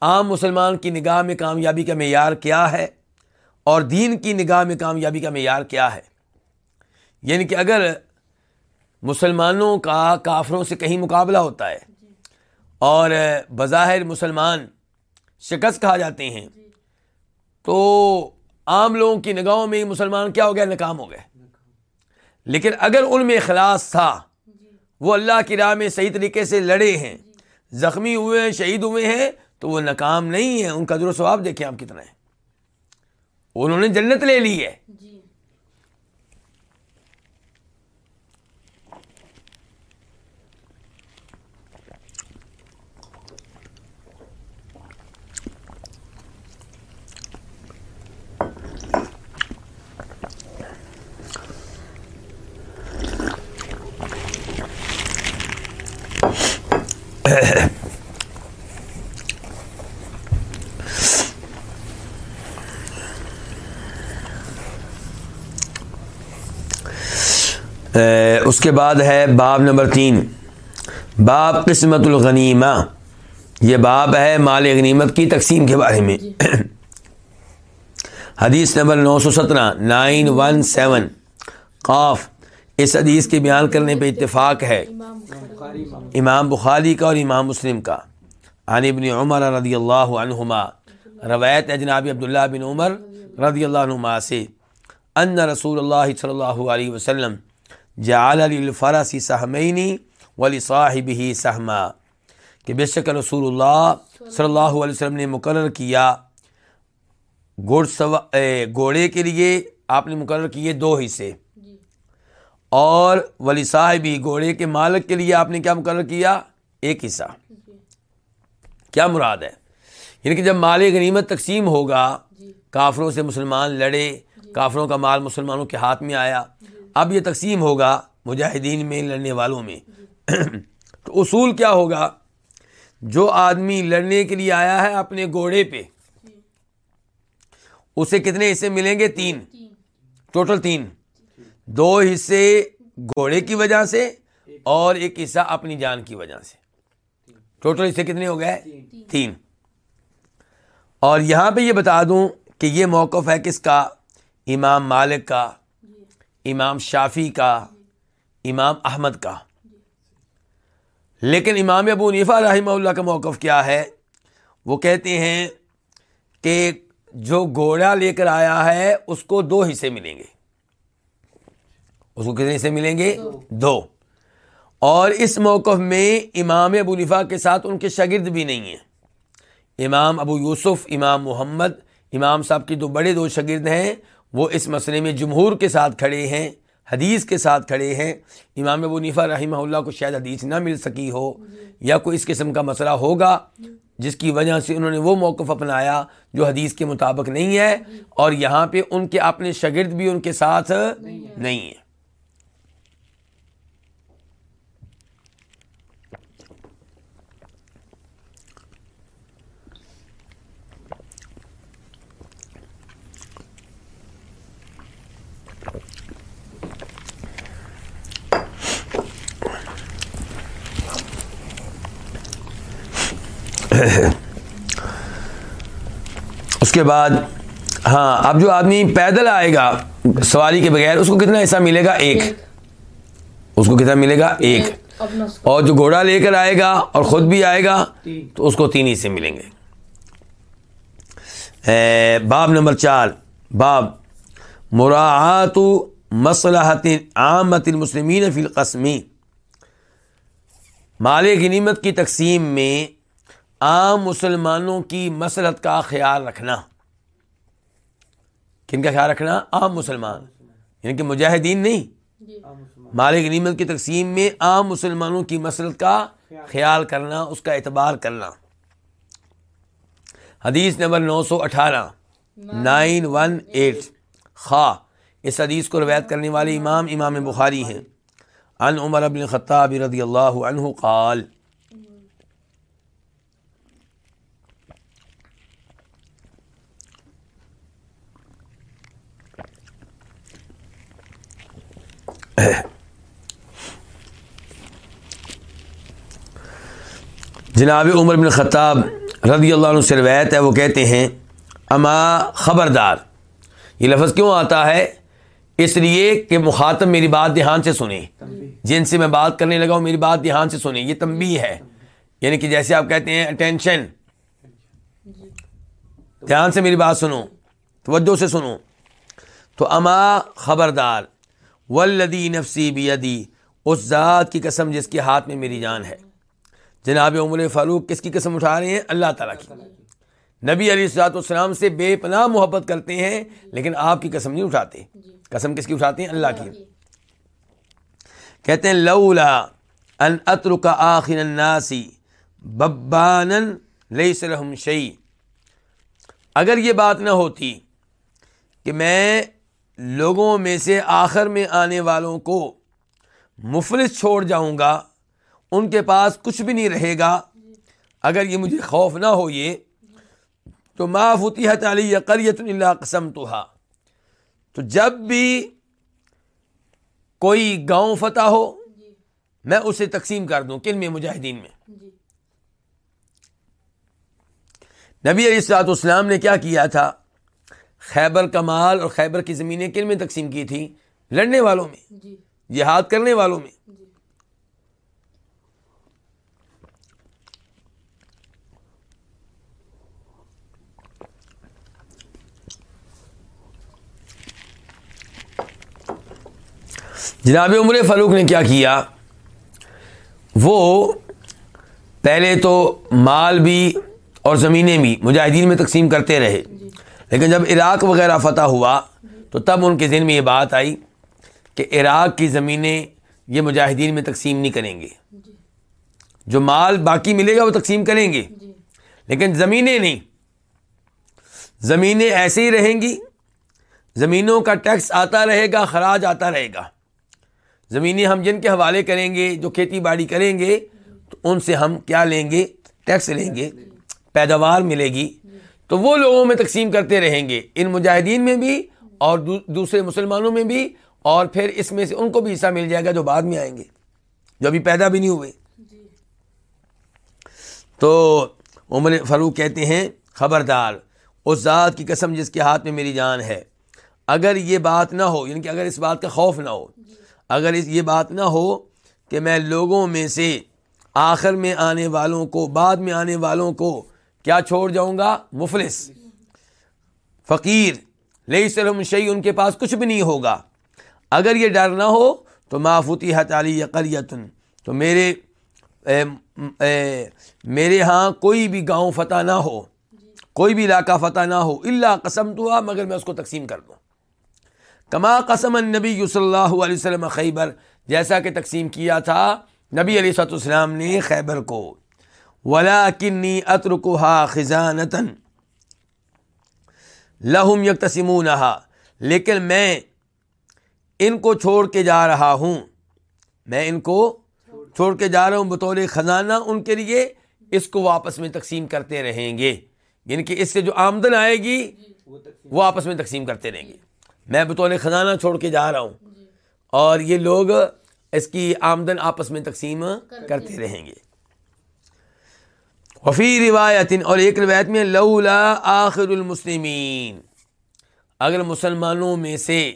عام مسلمان کی نگاہ میں کامیابی کا معیار کیا ہے اور دین کی نگاہ میں کامیابی کا معیار کیا ہے۔ یعنی کہ اگر مسلمانوں کا کافروں سے کہیں مقابلہ ہوتا ہے اور بظاہر مسلمان شکست کہا جاتے ہیں، تو عام لوگوں کی نگاہوں میں مسلمان کیا ہو گیا ناکام ہو گئے۔ لیکن اگر ان میں اخلاص تھا وہ اللہ کی راہ میں صحیح طریقے سے لڑے ہیں۔ زخمی ہوئے ہیں، شہید ہوئے ہیں، تو وہ ناکام نہیں ہے ان کا ضرور ثواب دیکھیں آپ کتنا ہے۔ انہوں نے جنت لے لی ہے۔ جی۔ اس کے بعد ہے باب نمبر تین باب قسمت الغنیمہ یہ باب ہے مال غنیمت کی تقسیم کے بارے میں حدیث نمبر نو سو سترہ نائن ون سیون قاف اس حدیث کے بیان کرنے پہ اتفاق ہے امام بخاری کا اور امام مسلم کا۔ عن ابن عمر رضی اللہ عنہما۔ روایت جناب عبداللہ بن عمر رضی اللہ عنہما سے۔ ان رسول اللہ صلی اللہ علیہ وسلم جعل للفرس سہمینی ولی صاحب ہی سہما۔ کہ بے شک رسول اللہ صلی اللہ علیہ وسلم نے مقرر کیا۔ گھوڑ سوا گھوڑے کے لیے آپ نے مقرر کیے دو حصے۔ اور ولی صاحب ہی گھوڑے کے مالک کے لیے آپ نے کیا مقرر کیا؟ ایک حصہ۔ کیا مراد ہے؟ یعنی کہ جب مال غنیمت تقسیم ہوگا کافروں سے مسلمان لڑے کافروں کا مال مسلمانوں کے ہاتھ میں آیا اب یہ تقسیم ہوگا مجاہدین میں لڑنے والوں میں۔ *clears throat* تو اصول کیا ہوگا؟ جو آدمی لڑنے کے لیے آیا ہے اپنے گھوڑے پہ اسے کتنے حصے ملیں گے؟ تین۔ ٹوٹل تین۔ دو حصے گھوڑے کی وجہ سے اور ایک حصہ اپنی جان کی وجہ سے۔ ٹوٹل حصے کتنے ہو گئے؟ تین۔ اور یہاں پہ یہ بتا دوں کہ یہ موقف ہے کس کا؟ امام مالک کا امام شافی کا امام احمد کا۔ لیکن امام ابو نیفا رحمہ اللہ کا موقف کیا ہے؟ وہ کہتے ہیں کہ جو گھوڑا لے کر آیا ہے اس کو دو حصے ملیں گے۔ اس کو کتنے حصے ملیں گے؟ دو۔ اور اس موقف میں امام ابو نفا کے ساتھ ان کے شاگرد بھی نہیں ہیں۔ امام ابو یوسف امام محمد امام صاحب کی دو بڑے دو شاگرد ہیں۔ وہ اس مسئلے میں جمہور کے ساتھ کھڑے ہیں حدیث کے ساتھ کھڑے ہیں۔ امام ابو نیفا رحمہ اللہ کو شاید حدیث نہ مل سکی ہو یا کوئی اس قسم کا مسئلہ ہوگا جس کی وجہ سے انہوں نے وہ موقف اپنایا جو حدیث کے مطابق نہیں ہے۔ اور یہاں پہ ان کے اپنے شاگرد بھی ان کے ساتھ نہیں ہیں *coughs* اس کے بعد ہاں اب جو آدمی پیدل آئے گا سواری کے بغیر، اس کو کتنا حصہ ملے گا؟ ایک. اس کو کتنا ملے گا؟ ایک. اور جو گھوڑا لے کر آئے گا اور خود بھی آئے گا، تو اس کو تین حصے ملیں گے۔ باب نمبر چار. باب، مراعات مصلحت عامت المسلمین فی القسمی مال غنیمت کی تقسیم میں عام مسلمانوں کی مسلحت کا خیال رکھنا۔ کن کا خیال رکھنا؟ عام مسلمان۔ یعنی کہ مجاہدین نہیں۔ جی۔ مال غنیمت کی تقسیم میں عام مسلمانوں کی مسلط کا خیال کرنا اس کا اعتبار کرنا۔ حدیث نمبر نو سو اٹھارہ۔ Nine one eight. خواہ اس حدیث کو روایت کرنے والے امام امام بخاری ہیں۔ ان عمر ابن خطاب رضی اللہ عنہ قال *coughs* جناب عمر بن خطاب رضی اللہ عنہ سے روایت ہے، وہ کہتے ہیں، اما خبردار۔ یہ لفظ کیوں آتا ہے؟ اس لیے کہ مخاطب میری بات دھیان سے سنیں۔ جن سے میں بات کرنے لگا ہوں میری بات دھیان سے سنیں۔ یہ تنبیہ ہے۔ یعنی کہ جیسے آپ کہتے ہیں اٹینشن دھیان سے میری بات سنو، توجہ سے سنو۔ تو اما خبردار۔ ولدی نفسی بیدی اس ذات کی قسم جس کے ہاتھ میں میری جان ہے۔ جناب عمر فاروق، کس کی قسم اٹھا رہے ہیں؟ اللہ تعالیٰ کی۔ نبی علی السلاط والسلام سے بے پناہ محبت کرتے ہیں، لیکن آپ کی قسم نہیں اٹھاتے۔ قسم کس کی اٹھاتے ہیں؟ اللہ کی۔ کہتے ہیں، لولا ان اترک آخر الناسی ببانن لیس لهم شیء۔ اگر یہ بات نہ ہوتی کہ میں لوگوں میں سے آخر میں آنے والوں کو مفلس چھوڑ جاؤں گا ان کے پاس کچھ بھی نہیں رہے گا۔ اگر یہ مجھے خوف نہ ہو یہ تو ما فتحت علی قریت اللہ قسم تو جب بھی کوئی گاؤں فتح ہو میں اسے تقسیم کر دوں کن میں؟ مجاہدین میں۔ جی۔ نبی علیہ السلاط اسلام نے کیا کیا تھا؟ خیبر کا مال اور خیبر کی زمینیں کن میں تقسیم کی تھیں؟ لڑنے والوں میں جی۔ جہاد کرنے والوں میں۔ جی۔ جناب عمر فاروق نے کیا کیا؟ وہ پہلے تو مال بھی اور زمینیں بھی مجاہدین میں تقسیم کرتے رہے۔ لیکن جب عراق وغیرہ فتح ہوا تو تب ان کے ذہن میں یہ بات آئی کہ عراق کی زمینیں یہ مجاہدین میں تقسیم نہیں کریں گے۔ جی۔ جو مال باقی ملے گا وہ تقسیم کریں گے۔ جی۔ لیکن زمینیں نہیں۔ زمینیں ایسے ہی رہیں گی۔ زمینوں کا ٹیکس آتا رہے گا خراج آتا رہے گا۔ زمینیں ہم جن کے حوالے کریں گے جو کھیتی باڑی کریں گے تو ان سے ہم کیا لیں گے؟ ٹیکس لیں گے۔ پیداوار ملے گی۔ تو وہ لوگوں میں تقسیم کرتے رہیں گے ان مجاہدین میں بھی اور دو- دوسرے مسلمانوں میں بھی اور پھر اس میں سے ان کو بھی حصہ مل جائے گا جو بعد میں آئیں گے جو ابھی پیدا بھی نہیں ہوئے۔ جی۔ تو عمر فاروق کہتے ہیں خبردار اس ذات کی قسم جس کے ہاتھ میں میری جان ہے۔ اگر یہ بات نہ ہو یعنی کہ اگر اس بات کا خوف نہ ہو اگر اس یہ بات نہ ہو کہ میں لوگوں میں سے آخر میں آنے والوں کو بعد میں آنے والوں کو کیا چھوڑ جاؤں گا؟ مفلس. فقیر لئی سلم شعی ان کے پاس کچھ بھی نہیں ہوگا۔ اگر یہ ڈر نہ ہو تو معافوتی حت علی قریتن تو میرے اے, اے, میرے ہاں کوئی بھی گاؤں فتح نہ ہو۔ کوئی بھی علاقہ فتح نہ ہو۔ اللہ قسم تو مگر میں اس کو تقسیم کر دوں۔ کما قسم النبی صلی اللہ علیہ وسلم خیبر جیسا کہ تقسیم کیا تھا نبی علیہ صلاحت السلام نے خیبر کو۔ ولا کنی اترکا خزانتن لہم یکتسمون لیکن میں ان کو چھوڑ کے جا رہا ہوں۔ میں ان کو چھوڑ کے جا رہا ہوں بطور خزانہ ان کے لیے اس کو واپس میں تقسیم کرتے رہیں گے۔ یعنی کہ اس سے جو آمدن آئے گی وہ آپس میں تقسیم کرتے رہیں گے۔ میں بطور خزانہ چھوڑ کے جا رہا ہوں۔ اور یہ لوگ اس کی آمدن آپس میں تقسیم کرتے رہیں گے۔ وفی روایت اور ایک روایت میں، لولا آخر المسلمین۔ اگر مسلمانوں میں سے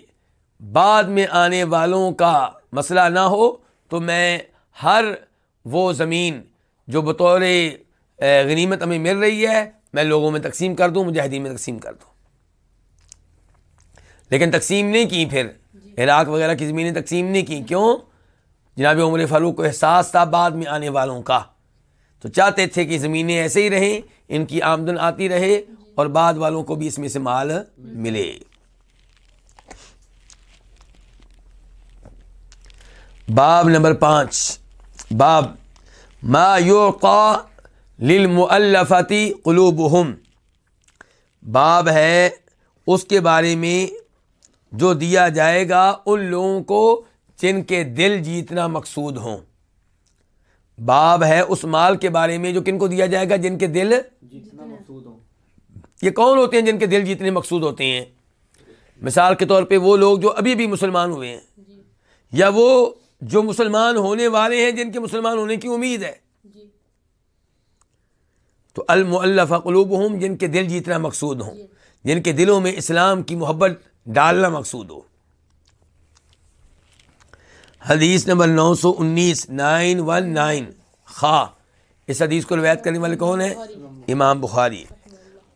بعد میں آنے والوں کا مسئلہ نہ ہو، تو میں ہر وہ زمین جو بطور غنیمت ہمیں مل رہی ہے، میں لوگوں میں تقسیم کر دوں، مجاہدین میں تقسیم کر دوں۔ لیکن تقسیم نہیں کی پھر۔ عراق وغیرہ کی زمینیں تقسیم نہیں کی۔ کیوں؟ جناب عمر فاروق کو احساس تھا بعد میں آنے والوں کا۔ تو چاہتے تھے کہ زمینیں ایسے ہی رہیں، ان کی آمدن آتی رہے اور بعد والوں کو بھی اس میں سے مال ملے۔ باب نمبر پانچ۔ باب ما یوقا للمؤلفتی قلوبہم۔ باب ہے اس کے بارے میں جو دیا جائے گا ان لوگوں کو جن کے دل جیتنا مقصود ہوں۔ باب ہے اس مال کے بارے میں جو کن کو دیا جائے گا؟ جن کے دل جتنا مقصود یہ کون ہوتے ہیں جن کے دل جیتنے مقصود ہوتے ہیں؟ مثال کے طور پہ وہ لوگ جو ابھی بھی مسلمان ہوئے ہیں۔ یا وہ جو مسلمان ہونے والے ہیں جن کے مسلمان ہونے کی امید ہے۔ تو المؤلف قلوبہم جن کے دل جیتنا مقصود ہوں۔ جن کے دلوں میں اسلام کی محبت ڈالنا مقصود ہو۔ حدیث نمبر نو سو انیس نائن ون نائن۔ خواہ اس حدیث کو روایت کرنے والے کون ہیں؟ امام بخاری۔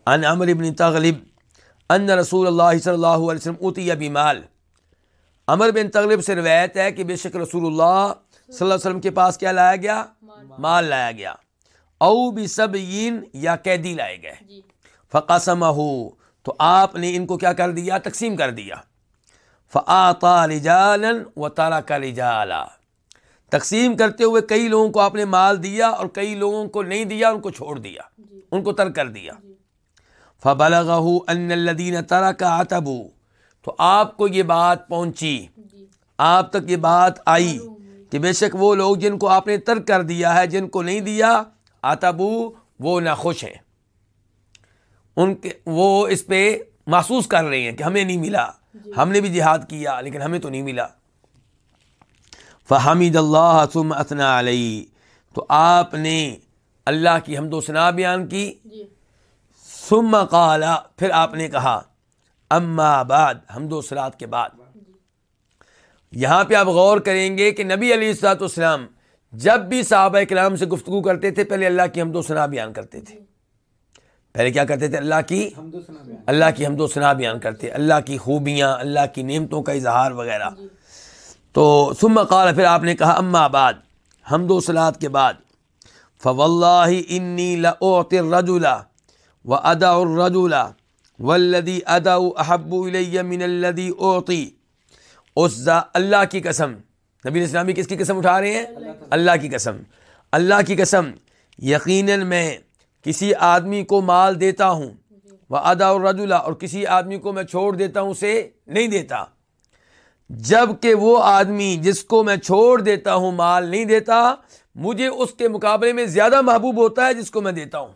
ان عمر ابن تغلب ان رسول اللہ صلی اللہ علیہ وسلم اوتی بمال عمر بن تغلب سے روایت ہے کہ بے شک رسول اللہ صلی اللہ علیہ وسلم کے پاس کیا لایا گیا؟ مال لایا گیا۔ او بھی سب یا قیدی لائے گئے۔ فقاسم تو آپ نے ان کو کیا کر دیا؟ تقسیم کر دیا۔ فعطا رجالن و تارا کا رجالا تقسیم کرتے ہوئے کئی لوگوں کو آپ نے مال دیا اور کئی لوگوں کو نہیں دیا، ان کو چھوڑ دیا، ان کو ترک کر دیا۔ فبلغ ان الدین ترا کا آتبو تو آپ کو یہ بات پہنچی، آپ تک یہ بات آئی کہ بے شک وہ لوگ جن کو آپ نے ترک کر دیا ہے، جن کو نہیں دیا آتبو وہ ناخوش ہیں۔ ان کے، وہ اس پہ محسوس کر رہے ہیں کہ ہمیں نہیں ملا۔ ہم نے بھی جہاد کیا لیکن ہمیں تو نہیں ملا۔ فحمید اللہ ثم اثنا علیہ تو آپ نے اللہ کی حمد و ثنا بیان کی۔ ثم قال پھر آپ نے کہا اما بعد حمد و سلاد کے بعد۔ یہاں پہ آپ غور کریں گے کہ نبی علیہ السلاۃ والسلام جب بھی صحابہ کلام سے گفتگو کرتے تھے پہلے اللہ کی حمد و ثنا بیان کرتے تھے۔ پہلے کیا کرتے تھے؟ اللہ کی اللہ کی حمد و ثنا بیان کرتے اللہ کی خوبیاں اللہ کی نعمتوں کا اظہار وغیرہ۔ تو ثم قال پھر آپ نے کہا اما بعد حمد و سلاد کے بعد فواللہ انی لأعطی الرجل و ادا الرجل والذی ادا احب الی من الذی اعطی۔ اس اللہ کی قسم۔ نبی اسلامی کس کی قسم اٹھا رہے ہیں؟ اللہ کی قسم۔ اللہ کی قسم یقیناً میں کسی آدمی کو مال دیتا ہوں وہ ادا اور رجولہ اور کسی آدمی کو میں چھوڑ دیتا ہوں، اسے نہیں دیتا۔ جبکہ وہ آدمی جس کو میں چھوڑ دیتا ہوں، مال نہیں دیتا، مجھے اس کے مقابلے میں زیادہ محبوب ہوتا ہے جس کو میں دیتا ہوں۔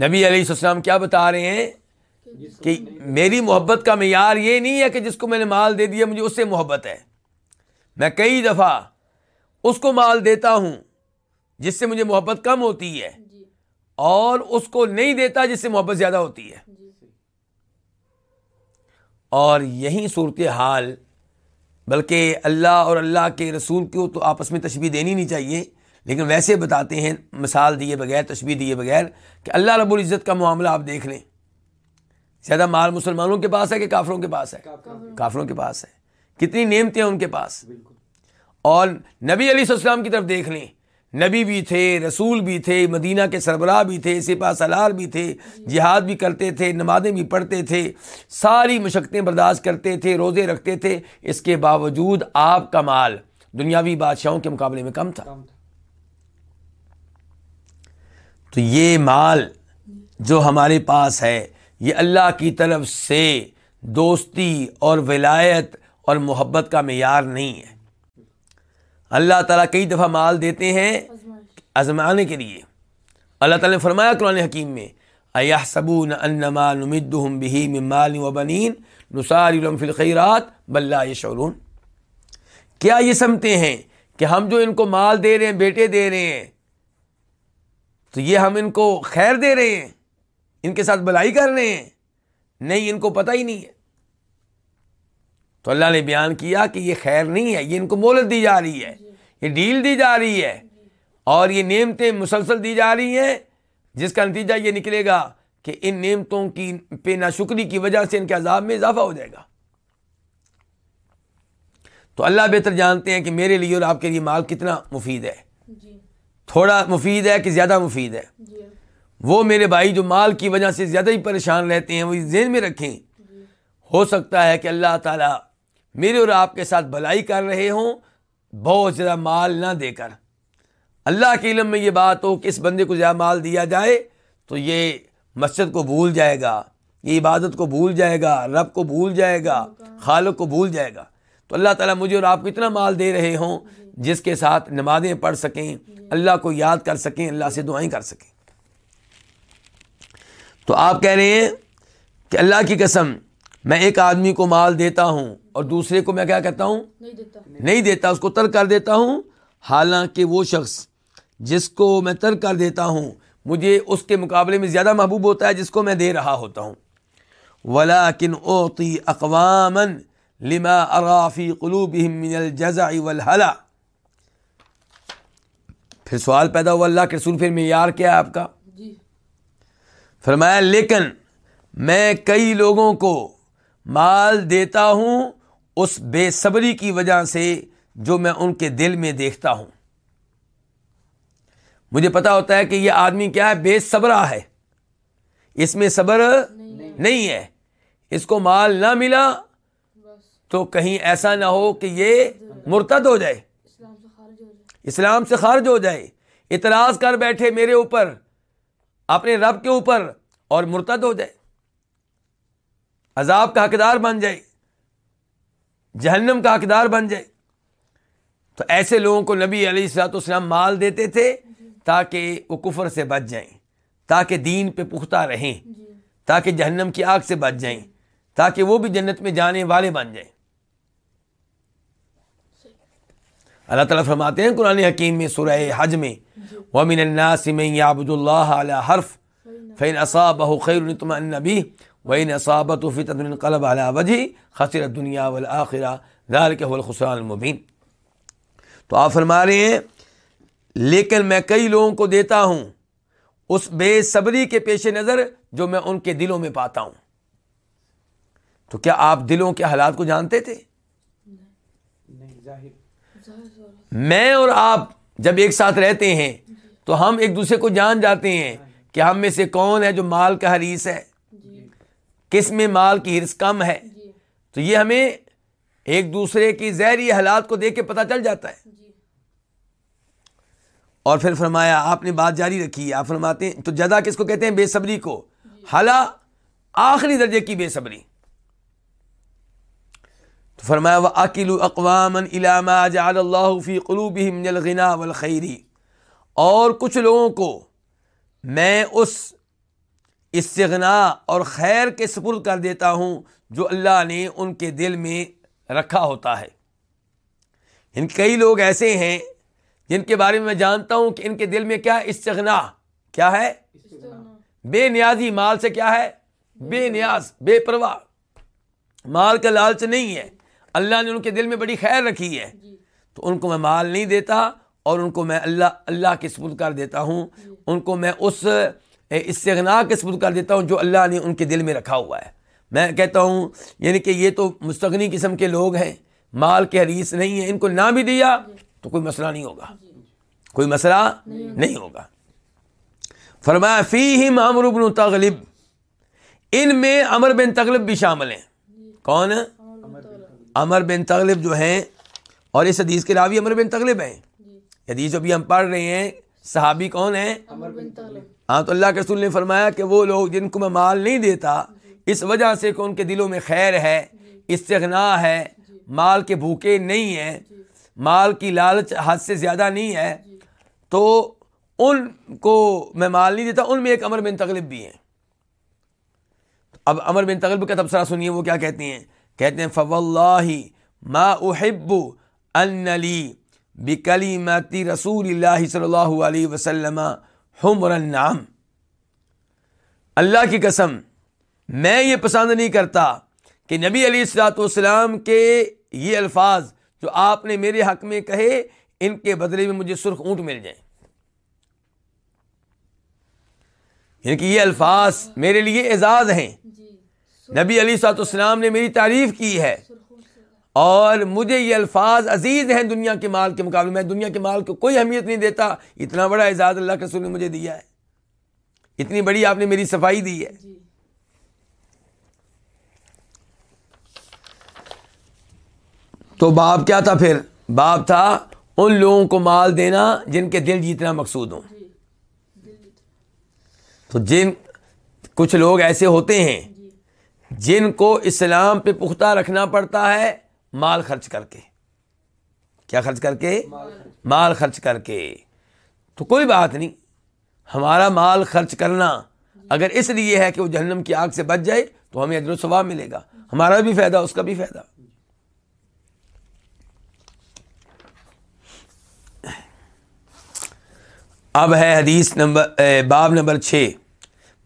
نبی علیہ السلام کیا بتا رہے ہیں؟ کہ میری محبت کا معیار یہ نہیں ہے کہ جس کو میں نے مال دے دیا، مجھے اس سے محبت ہے۔ میں کئی دفعہ اس کو مال دیتا ہوں جس سے مجھے محبت کم ہوتی ہے اور اس کو نہیں دیتا جس سے محبت زیادہ ہوتی ہے۔ اور یہی صورت حال بلکہ اللہ اور اللہ کے رسول کو تو آپس میں تشبیح دینی نہیں چاہیے لیکن ویسے بتاتے ہیں مثال دیے بغیر تشبیح دیے بغیر کہ اللہ رب العزت کا معاملہ آپ دیکھ لیں۔ زیادہ مال مسلمانوں کے پاس ہے کہ کافروں کے پاس ہے؟ کافروں کے پاس ہے۔ کتنی نعمتیں ان کے پاس۔ اور نبی علیہ السلام کی طرف دیکھ لیں۔ نبی بھی تھے رسول بھی تھے مدینہ کے سربراہ بھی تھے سپا سلار بھی تھے جہاد بھی کرتے تھے نمازیں بھی پڑھتے تھے ساری مشقتیں برداشت کرتے تھے روزے رکھتے تھے۔ اس کے باوجود آپ کا مال دنیاوی بادشاہوں کے مقابلے میں کم تھا۔ تو یہ مال جو ہمارے پاس ہے یہ اللہ کی طرف سے دوستی اور ولایت اور محبت کا معیار نہیں ہے۔ اللہ تعالیٰ کئی دفعہ مال دیتے ہیں آزمانے کے لیے۔ اللہ تعالیٰ نے فرمایا قرآن حکیم میں ایا صبون انما نمدہم بہی من مال و بنین نساری لهم فی الخیرات بل لا یشعرون۔ کیا یہ سمتے ہیں کہ ہم جو ان کو مال دے رہے ہیں، بیٹے دے رہے ہیں، تو یہ ہم ان کو خیر دے رہے ہیں، ان کے ساتھ بلائی کر رہے ہیں؟ نہیں، ان کو پتہ ہی نہیں ہے۔ تو اللہ نے بیان کیا کہ یہ خیر نہیں ہے یہ ان کو مولت دی جا رہی ہے یہ ڈیل دی جا رہی ہے اور یہ نعمتیں مسلسل دی جا رہی ہیں جس کا نتیجہ یہ نکلے گا کہ ان نعمتوں کی پہ ناشکری کی وجہ سے ان کے عذاب میں اضافہ ہو جائے گا۔ تو اللہ بہتر جانتے ہیں کہ میرے لیے اور آپ کے لیے مال کتنا مفید ہے۔ جی۔ تھوڑا مفید ہے کہ زیادہ مفید ہے۔ جی۔ وہ میرے بھائی جو مال کی وجہ سے زیادہ ہی پریشان رہتے ہیں وہ ذہن میں رکھیں۔ ہو سکتا ہے کہ اللہ تعالیٰ میرے اور آپ کے ساتھ بھلائی کر رہے ہوں، بہت زیادہ مال نہ دے کر۔ اللہ کے علم میں یہ بات ہو کہ اس بندے کو زیادہ مال دیا جائے تو یہ مسجد کو بھول جائے گا، یہ عبادت کو بھول جائے گا، رب کو بھول جائے گا، خالق کو بھول جائے گا۔ تو اللہ تعالیٰ مجھے اور آپ کو اتنا مال دے رہے ہوں جس کے ساتھ نمازیں پڑھ سکیں، اللہ کو یاد کر سکیں، اللہ سے دعائیں کر سکیں۔ تو آپ کہہ رہے ہیں کہ اللہ کی قسم، میں ایک آدمی کو مال دیتا ہوں اور دوسرے کو میں کیا کہتا ہوں؟ نہیں دیتا۔ نہیں دیتا اس کو ترک کر دیتا ہوں۔ حالانکہ وہ شخص جس کو میں ترک کر دیتا ہوں مجھے اس کے مقابلے میں زیادہ محبوب ہوتا ہے جس کو میں دے رہا ہوتا ہوں۔ ولاکن اوتی اقوام لما ارافی قلوبہم من الجزع والحلا۔ پھر سوال پیدا ہوا اللہ کے رسول پھر معیار کیا ہے آپ کا؟ جی۔ فرمایا لیکن میں کئی لوگوں کو مال دیتا ہوں اس بے صبری کی وجہ سے جو میں ان کے دل میں دیکھتا ہوں۔ مجھے پتا ہوتا ہے کہ یہ آدمی کیا ہے؟ بے صبرا ہے۔ اس میں صبر نہیں ہے۔ اس کو مال نہ ملا تو کہیں ایسا نہ ہو کہ یہ مرتد ہو جائے اسلام سے خارج ہو جائے۔ اسلام سے خارج ہو جائے۔ اعتراض کر بیٹھے میرے اوپر، اپنے رب کے اوپر اور مرتد ہو جائے۔ عذاب کا حقدار بن جائے۔ جہنم کا حقدار بن جائے۔ تو ایسے لوگوں کو نبی علیہ السلاۃ والسلام مال دیتے تھے تاکہ وہ کفر سے بچ جائیں، تاکہ دین پہ پختہ رہیں، تاکہ جہنم کی آگ سے بچ جائیں، تاکہ وہ بھی جنت میں جانے والے بن جائیں۔ اللہ تعالیٰ فرماتے ہیں قرآن حکیم میں سورہ حج میں، وَمِنَ النَّاسِ مَن يَعْبُدُ اللَّهَ عَلَى حَرْفٍ فَإِنْ أَصَابَهُ خَيْرٌ اطْمَأَنَّ بِهِ۔ وَإِنْ أَصَابَتْهُ فِتْنَةٌ انقلب عَلَى وَجْهِهِ خَسِرَ الدُّنْيَا وَالْآخِرَةَ ذَلِكَ هُوَ الْخُسْرَانُ الْمُبِينُ۔ تو آپ فرما رہے ہیں لیکن میں کئی لوگوں کو دیتا ہوں اس بے صبری کے پیش نظر جو میں ان کے دلوں میں پاتا ہوں۔ تو کیا آپ دلوں کے حالات کو جانتے تھے؟ میں اور آپ جب ایک ساتھ رہتے ہیں تو ہم ایک دوسرے کو جان جاتے ہیں کہ ہم میں سے کون ہے جو مال کا حریث ہے۔ کس میں مال کی حرص کم ہے۔ جی۔ تو یہ ہمیں ایک دوسرے کی زہری حالات کو دیکھ کے پتہ چل جاتا ہے۔ جی۔ اور پھر فرمایا آپ نے بات جاری رکھی آپ فرماتے ہیں تو جدا کس کو کہتے ہیں؟ بے صبری کو۔ حالا آخری درجے کی بے صبری۔ تو فرمایا وہ عقیل اقوام علامہ جعل اللہ فی قلوبہم من الغنا والخیری اور کچھ لوگوں کو میں اس استغنا اور خیر کے سپرد کر دیتا ہوں جو اللہ نے ان کے دل میں رکھا ہوتا ہے۔ ان کئی لوگ ایسے ہیں جن کے بارے میں میں جانتا ہوں کہ ان کے دل میں کیا ہے استغنا، کیا ہے؟ بے نیازی مال سے کیا ہے؟ بے نیاز، بے پرواہ۔ مال کا لالچ نہیں ہے۔ اللہ نے ان کے دل میں بڑی خیر رکھی ہے۔ تو ان کو میں مال نہیں دیتا اور ان کو میں اللہ اللہ کے سپرد کر دیتا ہوں۔ ان کو میں اس استغنا کے سپرد کر دیتا ہوں جو اللہ نے ان کے دل میں رکھا ہوا ہے؟ میں کہتا ہوں یعنی کہ یہ تو مستغنی قسم کے لوگ ہیں، مال کے حریث نہیں ہیں، ان کو نہ بھی دیا تو کوئی مسئلہ نہیں ہوگا۔ کوئی مسئلہ نہیں ہوگا۔ فرمایا، فیہم عمرو بن تغلب۔ ان میں امر بن تغلب بھی شامل ہیں۔ کون؟ امر بن تغلب جو ہیں، اور اس حدیث کے راوی امر بن تغلب ہیں۔ حدیث جو بھی ہم پڑھ رہے ہیں صحابی کون ہیں؟ ہاں تو اللہ کے رسول نے فرمایا کہ وہ لوگ جن کو میں مال نہیں دیتا اس وجہ سے کہ ان کے دلوں میں خیر ہے استغنا ہے مال کے بھوکے نہیں ہیں مال کی لالچ حد سے زیادہ نہیں ہے تو ان کو میں مال نہیں دیتا ان میں ایک امر بن تغلب بھی ہیں۔ اب امر بن تغلب کا تبصرہ سنیے وہ کیا کہتے ہیں؟ کہتے ہیں فو اللہ ما احب ان لی بکلیمت رسول اللہ صلی اللہ علیہ وسلم حمر النعم اللہ کی قسم میں یہ پسند نہیں کرتا کہ نبی علیہ السلاۃ والسلام کے یہ الفاظ جو آپ نے میرے حق میں کہے ان کے بدلے میں مجھے سرخ اونٹ مل جائیں۔ یعنی کہ یہ الفاظ میرے لیے اعزاز ہیں۔ جی۔ نبی علی سات السلام نے میری تعریف کی ہے۔ اور مجھے یہ الفاظ عزیز ہیں دنیا کے مال کے مقابلے میں دنیا کے مال کو کوئی اہمیت نہیں دیتا اتنا بڑا اعزاز اللہ کے رسول نے مجھے دیا ہے۔ اتنی بڑی آپ نے میری صفائی دی ہے۔ جی۔ تو باپ کیا تھا پھر؟ باپ تھا ان لوگوں کو مال دینا جن کے دل جیتنا مقصود ہوں۔ جی۔ تو جن کچھ لوگ ایسے ہوتے ہیں جی۔ جن کو اسلام پہ پختہ رکھنا پڑتا ہے۔ مال خرچ کر کے۔ کیا خرچ کر کے؟ مال خرچ کر کے۔ تو کوئی بات نہیں، ہمارا مال خرچ کرنا اگر اس لیے ہے کہ وہ جہنم کی آگ سے بچ جائے تو ہمیں ادر و ثواب ملے گا۔ ہمارا بھی فائدہ، اس کا بھی فائدہ۔ اب ہے حدیث نمبر باب نمبر چھ۔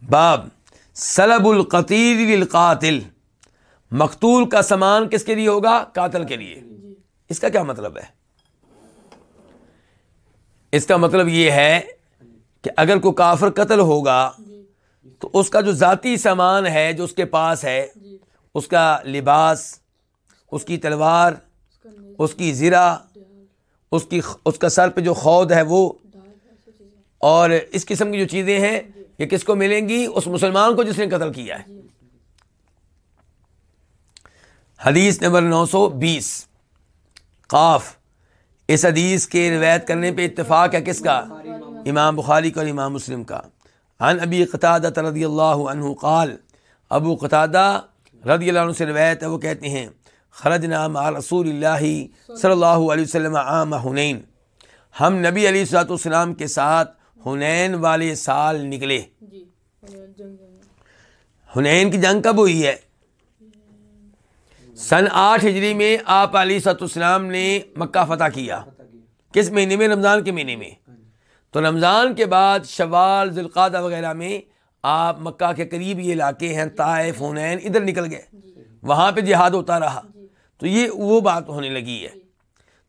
باب، سلب القتیل للقاتل۔ مقتول کا سامان کس کے لیے ہوگا؟ قاتل کے لیے۔ جی۔ اس کا کیا مطلب ہے؟ اس کا مطلب یہ ہے کہ اگر کوئی کافر قتل ہوگا جی۔ تو اس کا جو ذاتی سامان ہے جو اس کے پاس ہے جی۔ اس کا لباس اس کی تلوار اس کی زرہ اس کی اس کا سر پہ جو خود ہے وہ۔ اور اس قسم کی جو چیزیں ہیں یہ کس کو ملیں گی؟ اس مسلمان کو جس نے قتل کیا ہے۔ حدیث نمبر نو سو بیس۔ قاف اس حدیث کے روایت کرنے پہ اتفاق ہے کس کا؟ امام بخاری کا اور امام مسلم کا۔ عن ابی قطادہ رضی اللہ عنہ قال ابو قطادہ رضی اللہ عنہ سے روایت ہے وہ کہتے ہیں خرجنا مع رسول اللہ صلی اللہ علیہ وسلم عام حنین۔ ہم نبی علیہ الصلوۃ والسلام کے ساتھ حنین والے سال نکلے۔ جی حنین کی جنگ کب ہوئی ہے؟ سن آٹھ ہجری میں آپ علی سات السلام نے مکہ فتح کیا۔ کس مہینے میں؟ رمضان کے مہینے میں۔ تو رمضان کے بعد شوال ذوالقادہ وغیرہ میں آپ مکہ کے قریب یہ علاقے ہیں، طائف، حنین، ادھر نکل گئے۔ وہاں پہ جہاد ہوتا رہا۔ تو یہ وہ بات ہونے لگی ہے۔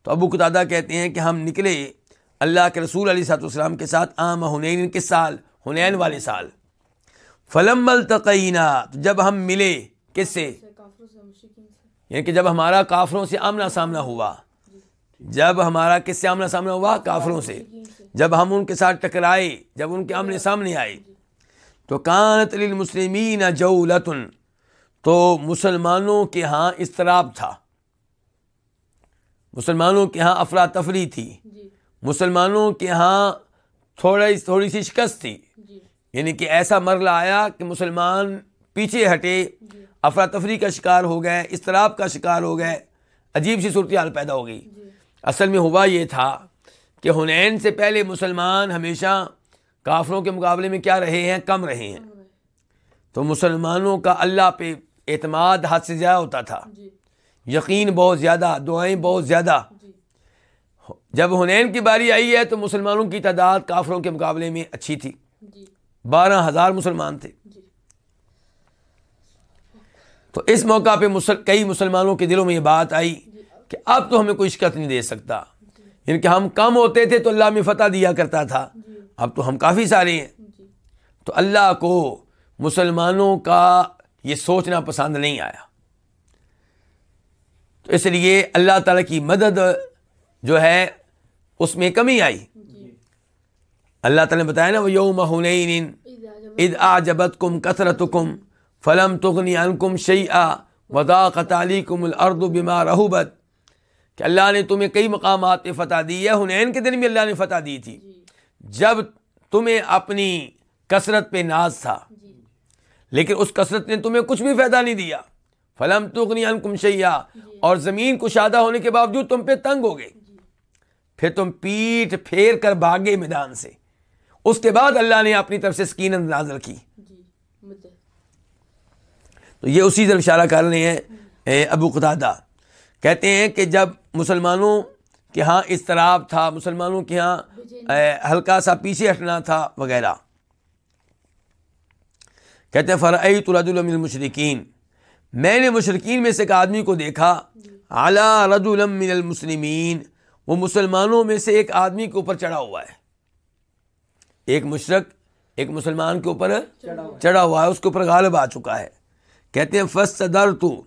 تو ابو قطادہ کہتے ہیں کہ ہم نکلے اللہ کے رسول علیہ صاحب السلام کے ساتھ عام حنین کس سال، حنین والے سال۔ فلم التقینا، تو جب ہم ملے، کس سے؟ یعنی کہ جب ہمارا کافروں سے آمنا سامنا ہوا جب ہمارا کس سے آمنا سامنا ہوا کافروں سے جب ہم ان کے ساتھ ٹکرائے جب ان کے آمنے سامنے آئے تو کانت للمسلمین جولتن تو مسلمانوں کے ہاں اضطراب تھا۔ مسلمانوں کے ہاں افراتفری تھی۔ جی مسلمانوں کے ہاں تھوڑا تھوڑی سی شکست تھی۔ جی۔ یعنی کہ ایسا مرلہ آیا کہ مسلمان پیچھے ہٹے۔ افراتفری کا شکار ہو گئے اضطراب کا شکار ہو گئے عجیب سی صورتحال پیدا ہو گئی۔ جی۔ اصل میں ہوا یہ تھا کہ حنین سے پہلے مسلمان ہمیشہ کافروں کے مقابلے میں کیا رہے ہیں؟ کم رہے ہیں۔ تو مسلمانوں کا اللہ پہ اعتماد حد سے زیادہ ہوتا تھا۔ جی۔ یقین بہت زیادہ دعائیں بہت زیادہ۔ جی۔ جب حنین کی باری آئی ہے تو مسلمانوں کی تعداد کافروں کے مقابلے میں اچھی تھی۔ بارہ ہزار مسلمان تھے۔ تو اس موقع پہ مسل... کئی مسلمانوں کے دلوں میں یہ بات آئی کہ اب تو ہمیں کوئی شکست نہیں دے سکتا۔ یعنی کہ ہم کم ہوتے تھے تو اللہ میں فتح دیا کرتا تھا۔ اب تو ہم کافی سارے ہیں۔ تو اللہ کو مسلمانوں کا یہ سوچنا پسند نہیں آیا۔ تو اس لیے اللہ تعالیٰ کی مدد جو ہے، اس میں کمی آئی۔ اللہ تعالیٰ نے بتایا نا وہ یوم حنین عید اذ آجب اعجبت کم کثرت کم فلم تغنی عنکم شیئا وضاقت علیکم الارض بما رحبت۔ کہ اللہ نے تمہیں کئی مقامات پہ فتح دی ہے حنین کے دن بھی اللہ نے فتح دی تھی۔ جی۔ جب تمہیں اپنی کثرت پہ ناز تھا۔ جی۔ لیکن اس کثرت نے تمہیں کچھ بھی فائدہ نہیں دیا۔ فلم تغنی عنکم شیئا اور زمین کشادہ ہونے کے باوجود تم پہ تنگ ہو گئے۔ پھر تم پیٹ پھیر کر بھاگے میدان سے۔ اس کے بعد اللہ نے اپنی طرف سے سکینت نازل کی۔ جی۔ تو یہ اسی طرف اشارہ کر رہے ہیں ابو قطادہ کہتے ہیں کہ جب مسلمانوں کہ ہاں اضطراب تھا، مسلمانوں کے ہاں ہلکا سا پیچھے ہٹنا تھا وغیرہ۔ کہتے ہیں فرعی رجل من المشرقین میں نے مشرقین میں سے ایک آدمی کو دیکھا۔ اعلیٰ رجل من المسلمین۔ وہ مسلمانوں میں سے ایک آدمی کے اوپر چڑھا ہوا ہے۔ ایک مشرق ایک مسلمان کے اوپر چڑھا ہوا ہے۔ اس کے اوپر غالب آ چکا ہے۔ کہتے ہیں فس صدر تو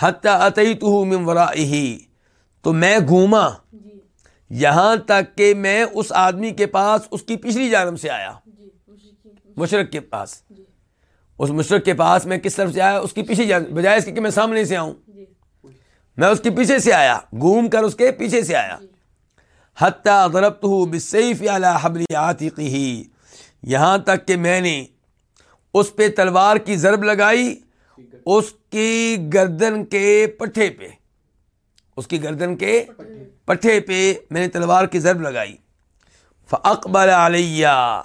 حتیٰ عطی تو ممورا تو میں گھوما۔ جی۔ یہاں تک کہ میں اس آدمی کے پاس اس کی پچھلی جانب سے آیا۔ جی مشرق کے پاس۔ جی۔ اس مشرق کے پاس میں کس طرف سے آیا؟ اس کی جانب بجائے اس کے کہ میں سامنے سے آؤں۔ میں اس کے پیچھے سے آیا گھوم کر اس کے پیچھے سے آیا۔ حتیٰ ضربته بالسیف علی حبل عاتقه یہاں تک کہ میں نے اس پہ تلوار کی ضرب لگائی۔ اس کی گردن کے پٹھے پہ، اس کی گردن کے پٹھے پہ میں نے تلوار کی ضرب لگائی۔ فاقبل علیہ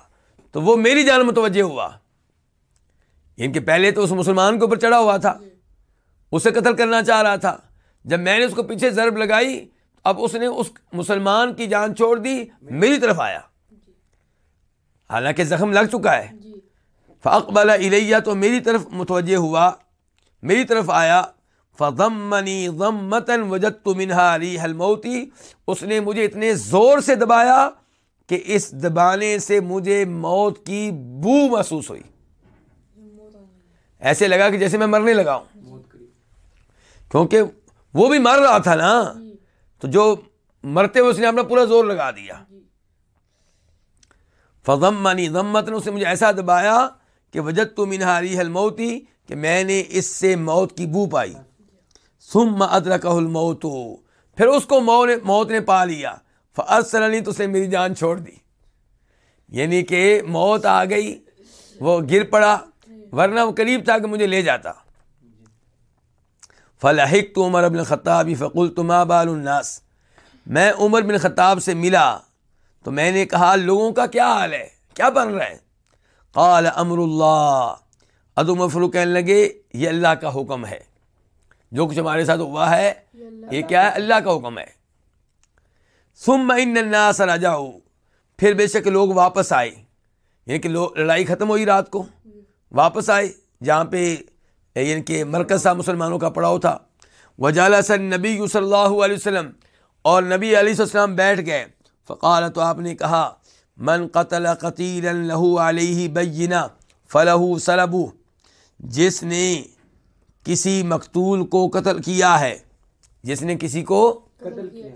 تو وہ میری جان متوجہ ہوا۔ یعنی ان کے پہلے تو اس مسلمان کے اوپر چڑھا ہوا تھا۔ اسے قتل کرنا چاہ رہا تھا۔ جب میں نے اس کو پیچھے ضرب لگائی، اب اس نے اس مسلمان کی جان چھوڑ دی، میری طرف آیا۔ حالانکہ زخم لگ چکا ہے۔ جی۔ جی فاقبل الیہ، تو میری طرف متوجہ ہوا، میری طرف آیا، فضمنی ضمتن وجدت منہا ریح الموتی اس نے مجھے اتنے زور سے دبایا کہ اس دبانے سے مجھے موت کی بو محسوس ہوئی۔ ایسے لگا کہ جیسے میں مرنے لگا ہوں۔ کیونکہ وہ بھی مر رہا تھا نا، تو جو مرتے ہوئے اس نے اپنا پورا زور لگا دیا۔ فضمنی ضمت اس نے مجھے ایسا دبایا کہ وجد تو منہاری الموتی کہ میں نے اس سے موت کی بو پائی۔ ثم ادرکہ الموت۔ پھر اس کو مو نے موت نے پا لیا۔ فاصلنی تو اس نے میری جان چھوڑ دی۔ یعنی کہ موت آ گئی، وہ گر پڑا، ورنہ وہ قریب تھا کہ مجھے لے جاتا۔ فلاحق تو عمر بن خطاب فقول تما بال الناس۔ میں عمر بن خطاب سے ملا تو میں نے کہا، لوگوں کا کیا حال ہے؟ کیا بن رہا ہے قال امر اللہ۔ ادو مفرو کہنے لگے، یہ اللہ کا حکم ہے۔ جو کچھ ہمارے ساتھ ہوا ہے، یہ کیا ہے؟ اللہ کا حکم ہے۔ ثم ان الناس رجعوا پھر بے شک لوگ واپس آئے۔ یعنی کہ لڑائی ختم ہوئی رات کو۔ واپس آئے، جہاں پہ یعنی کہ مرکز تھا، مسلمانوں کا پڑاؤ تھا۔ وجال سن نبی صلی اللہ علیہ وسلم۔ اور نبی علیہ السلام بیٹھ گئے۔ فقال تو آپ نے کہا من قتل قتیلا له علیہ بینہ فلہ سلبو جس نے کسی مقتول کو قتل کیا ہے جس نے کسی کو قتل کیا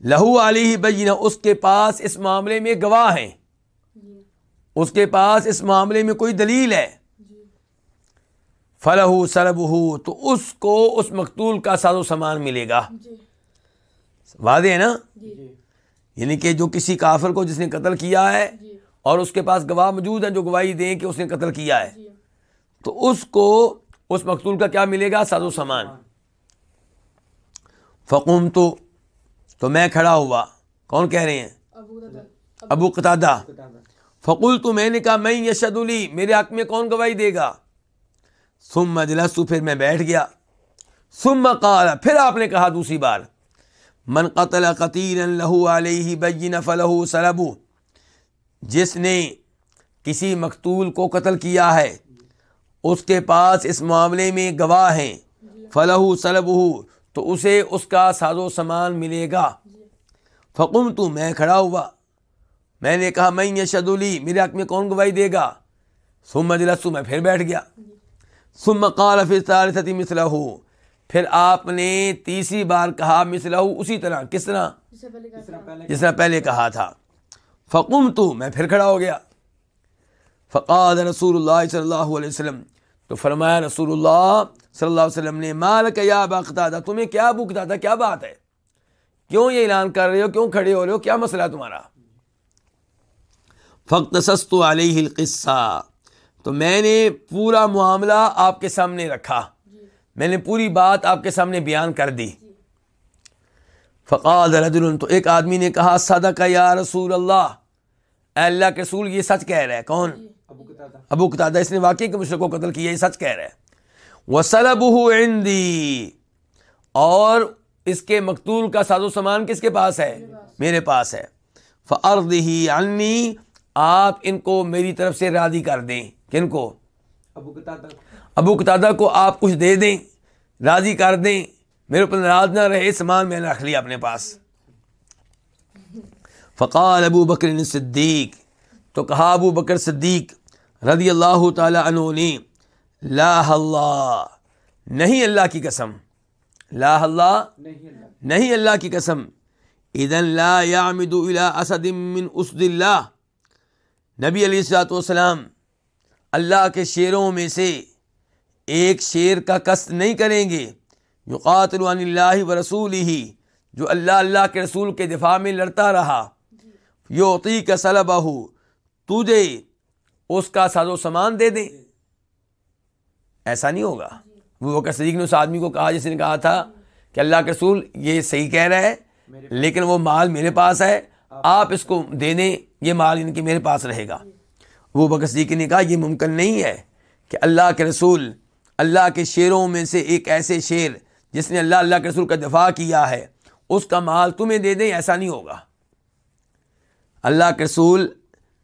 لہو علیہ بینہ اس کے پاس اس معاملے میں گواہ ہیں۔ جی۔ اس کے پاس اس معاملے میں کوئی دلیل ہے۔ فلح سرب تو اس کو اس مقتول کا ساز و سامان ملے گا۔ جی۔ واضح ہے نا؟ جی۔ یعنی کہ جو کسی کافر کو جس نے قتل کیا ہے جی۔ اور اس کے پاس گواہ موجود ہیں جو گواہی دیں کہ اس نے قتل کیا ہے۔ جی۔ تو اس کو اس مقتول کا کیا ملے گا؟ ساز و سامان۔ فقوم تو تو میں کھڑا ہوا۔ کون کہہ رہے ہیں؟ ابو دادا ابو قتادہ۔ قتادہ۔ فقول تو میں نے کہا میں یشد علی میرے حق میں کون گواہی دے گا؟ ثم مجلس پھر میں بیٹھ گیا۔ ثم قال پھر آپ نے کہا دوسری بار۔ من قتل قتیلا له علیہ بین فلہ سلبو، جس نے کسی مقتول کو قتل کیا ہے، اس کے پاس اس معاملے میں گواہ ہیں فلح سلب تو اسے اس کا ساز و سامان ملے گا۔ فقم تو میں کھڑا ہوا۔ میں نے کہا میں یشد علی میرے حق میں کون گواہی دے گا؟ ثم مجلس میں پھر بیٹھ گیا۔ ثم قال فی الثالثۃ مثلہ پھر آپ نے تیسری بار کہا مثلہ اسی طرح کس طرح؟ جس سے پہلے کہا جس طرح تھا۔ پہلے کہا تھا۔ فقم تو میں پھر کھڑا ہو گیا۔ فقاد رسول اللہ صلی اللہ علیہ وسلم تو فرمایا رسول اللہ صلی اللہ علیہ وسلم نے مالک یا ابا قتادہ تمہیں کیا بکتا تھا کیا بات ہے؟ کیوں یہ اعلان کر رہے ہو؟ کیوں کھڑے ہو رہے ہو؟ کیا مسئلہ ہے تمہارا؟ فقت سست علیہ القصہ تو میں نے پورا معاملہ آپ کے سامنے رکھا۔ میں نے پوری بات آپ کے سامنے بیان کر دی۔ فقاد رجل تو ایک آدمی نے کہا صدق یا رسول اللہ۔ اے اللہ کے رسول یہ سچ کہہ رہا ہے۔ کون؟ ابو قتادہ۔ اس نے واقعی کے مشرق کو قتل کیا یہ سچ کہہ رہا ہے۔ عندی اور اس کے مقتول کا ساز و سامان کس کے پاس ہے؟ میرے پاس ہے۔ فرد ہی عنی آپ ان کو میری طرف سے راضی کر دیں۔ کن کو؟ ابو قتادہ۔ ابو قتادہ کو آپ کچھ دے دیں۔ راضی کر دیں۔ میرے اوپر ناراض نہ رہے سامان میں نے رکھ لیا اپنے پاس۔ فقال ابو بکر صدیق، تو کہا ابو بکر صدیق، رضی اللہ تعالی عنہ نے، لا اللہ، نہیں اللہ کی قسم۔ لا اللہ، نہیں اللہ کی قسم۔ اذن لا يعمد الى اسد من اسد اللہ۔ نبی علیہ الصلوۃ والسلام، اللہ کے شیروں میں سے ایک شیر کا قصد نہیں کریں گے۔ یقاتل عن اللہ و رسول ہی جو اللہ اللہ کے رسول کے دفاع میں لڑتا رہا۔ یوتی کا سلبہ، تجھے اس کا ساز و سامان دے دیں۔ ایسا نہیں ہوگا۔ وہ بکر صدیق نے اس آدمی کو کہا، جس نے کہا تھا کہ اللہ کے رسول یہ صحیح کہہ رہا ہے، لیکن وہ مال میرے پاس ہے، آپ اس کو دے دیں، یہ مال ان کے میرے پاس رہے گا۔ وہ بکر صدیق نے کہا، یہ ممکن نہیں ہے کہ اللہ کے رسول اللہ کے شیروں میں سے ایک ایسے شیر جس نے اللہ اللہ کے رسول کا دفاع کیا ہے، اس کا مال تمہیں دے دیں، ایسا نہیں ہوگا۔ اللہ کے رسول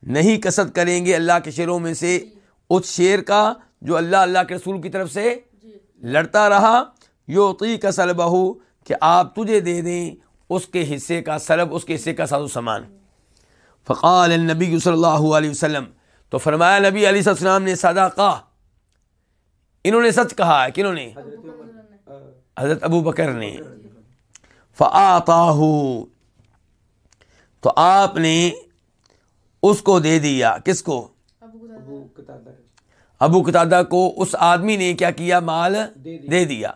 نہیں کسد کریں گے اللہ کے شیروں میں سے اس شیر کا جو اللہ اللہ کے رسول کی طرف سے لڑتا رہا۔ یوتی کا سلبہ، کہ آپ تجھے دے دیں اس کے حصے کا سلب، اس کے حصے کا ساز و سامان۔ فقال النبی صلی اللہ علیہ وسلم، تو فرمایا نبی علیہ السلام نے صدقہ انہوں نے سچ کہا ہے کنہوں نے؟ حضرت ابو بکر نے۔ فآتاہ تو آپ نے اس کو دے دیا۔ کس کو؟ ابو کو قتادہ کو۔ اس آدمی نے کیا کیا؟ مال دے دیا۔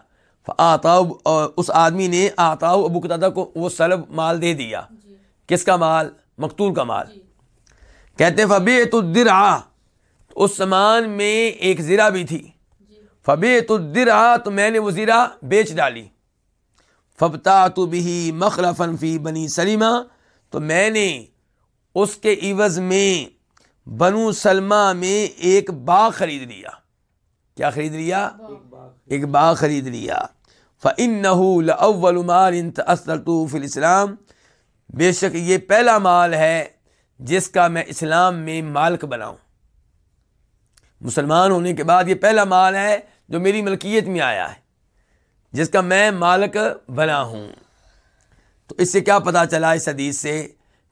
دے اس آدمی نے آتا ابو قتادہ کو وہ سلب مال دے دیا۔ کس کا مال؟ مقتول کا مال۔ جی کہتے فبی تو درا اس سامان میں ایک زیرہ بھی تھی۔ جی فبی تو درا تو میں نے وہ زیرہ بیچ ڈالی۔ فبتا تو بھی مخلفن فی بنی سلیمہ تو میں نے اس کے عوض میں بنو سلمہ میں ایک باغ خرید لیا۔ کیا خرید لیا؟ ایک باغ خرید لیا۔ فَإِنَّهُ لَأَوَّلُ مَالٍ تَأَثَّرْتُ فِي الْإِسْلَامِ۔ بے شک یہ پہلا مال ہے جس کا میں اسلام میں مالک بناؤں۔ مسلمان ہونے کے بعد یہ پہلا مال ہے جو میری ملکیت میں آیا ہے، جس کا میں مالک بنا ہوں۔ تو اس سے کیا پتہ چلا اس حدیث سے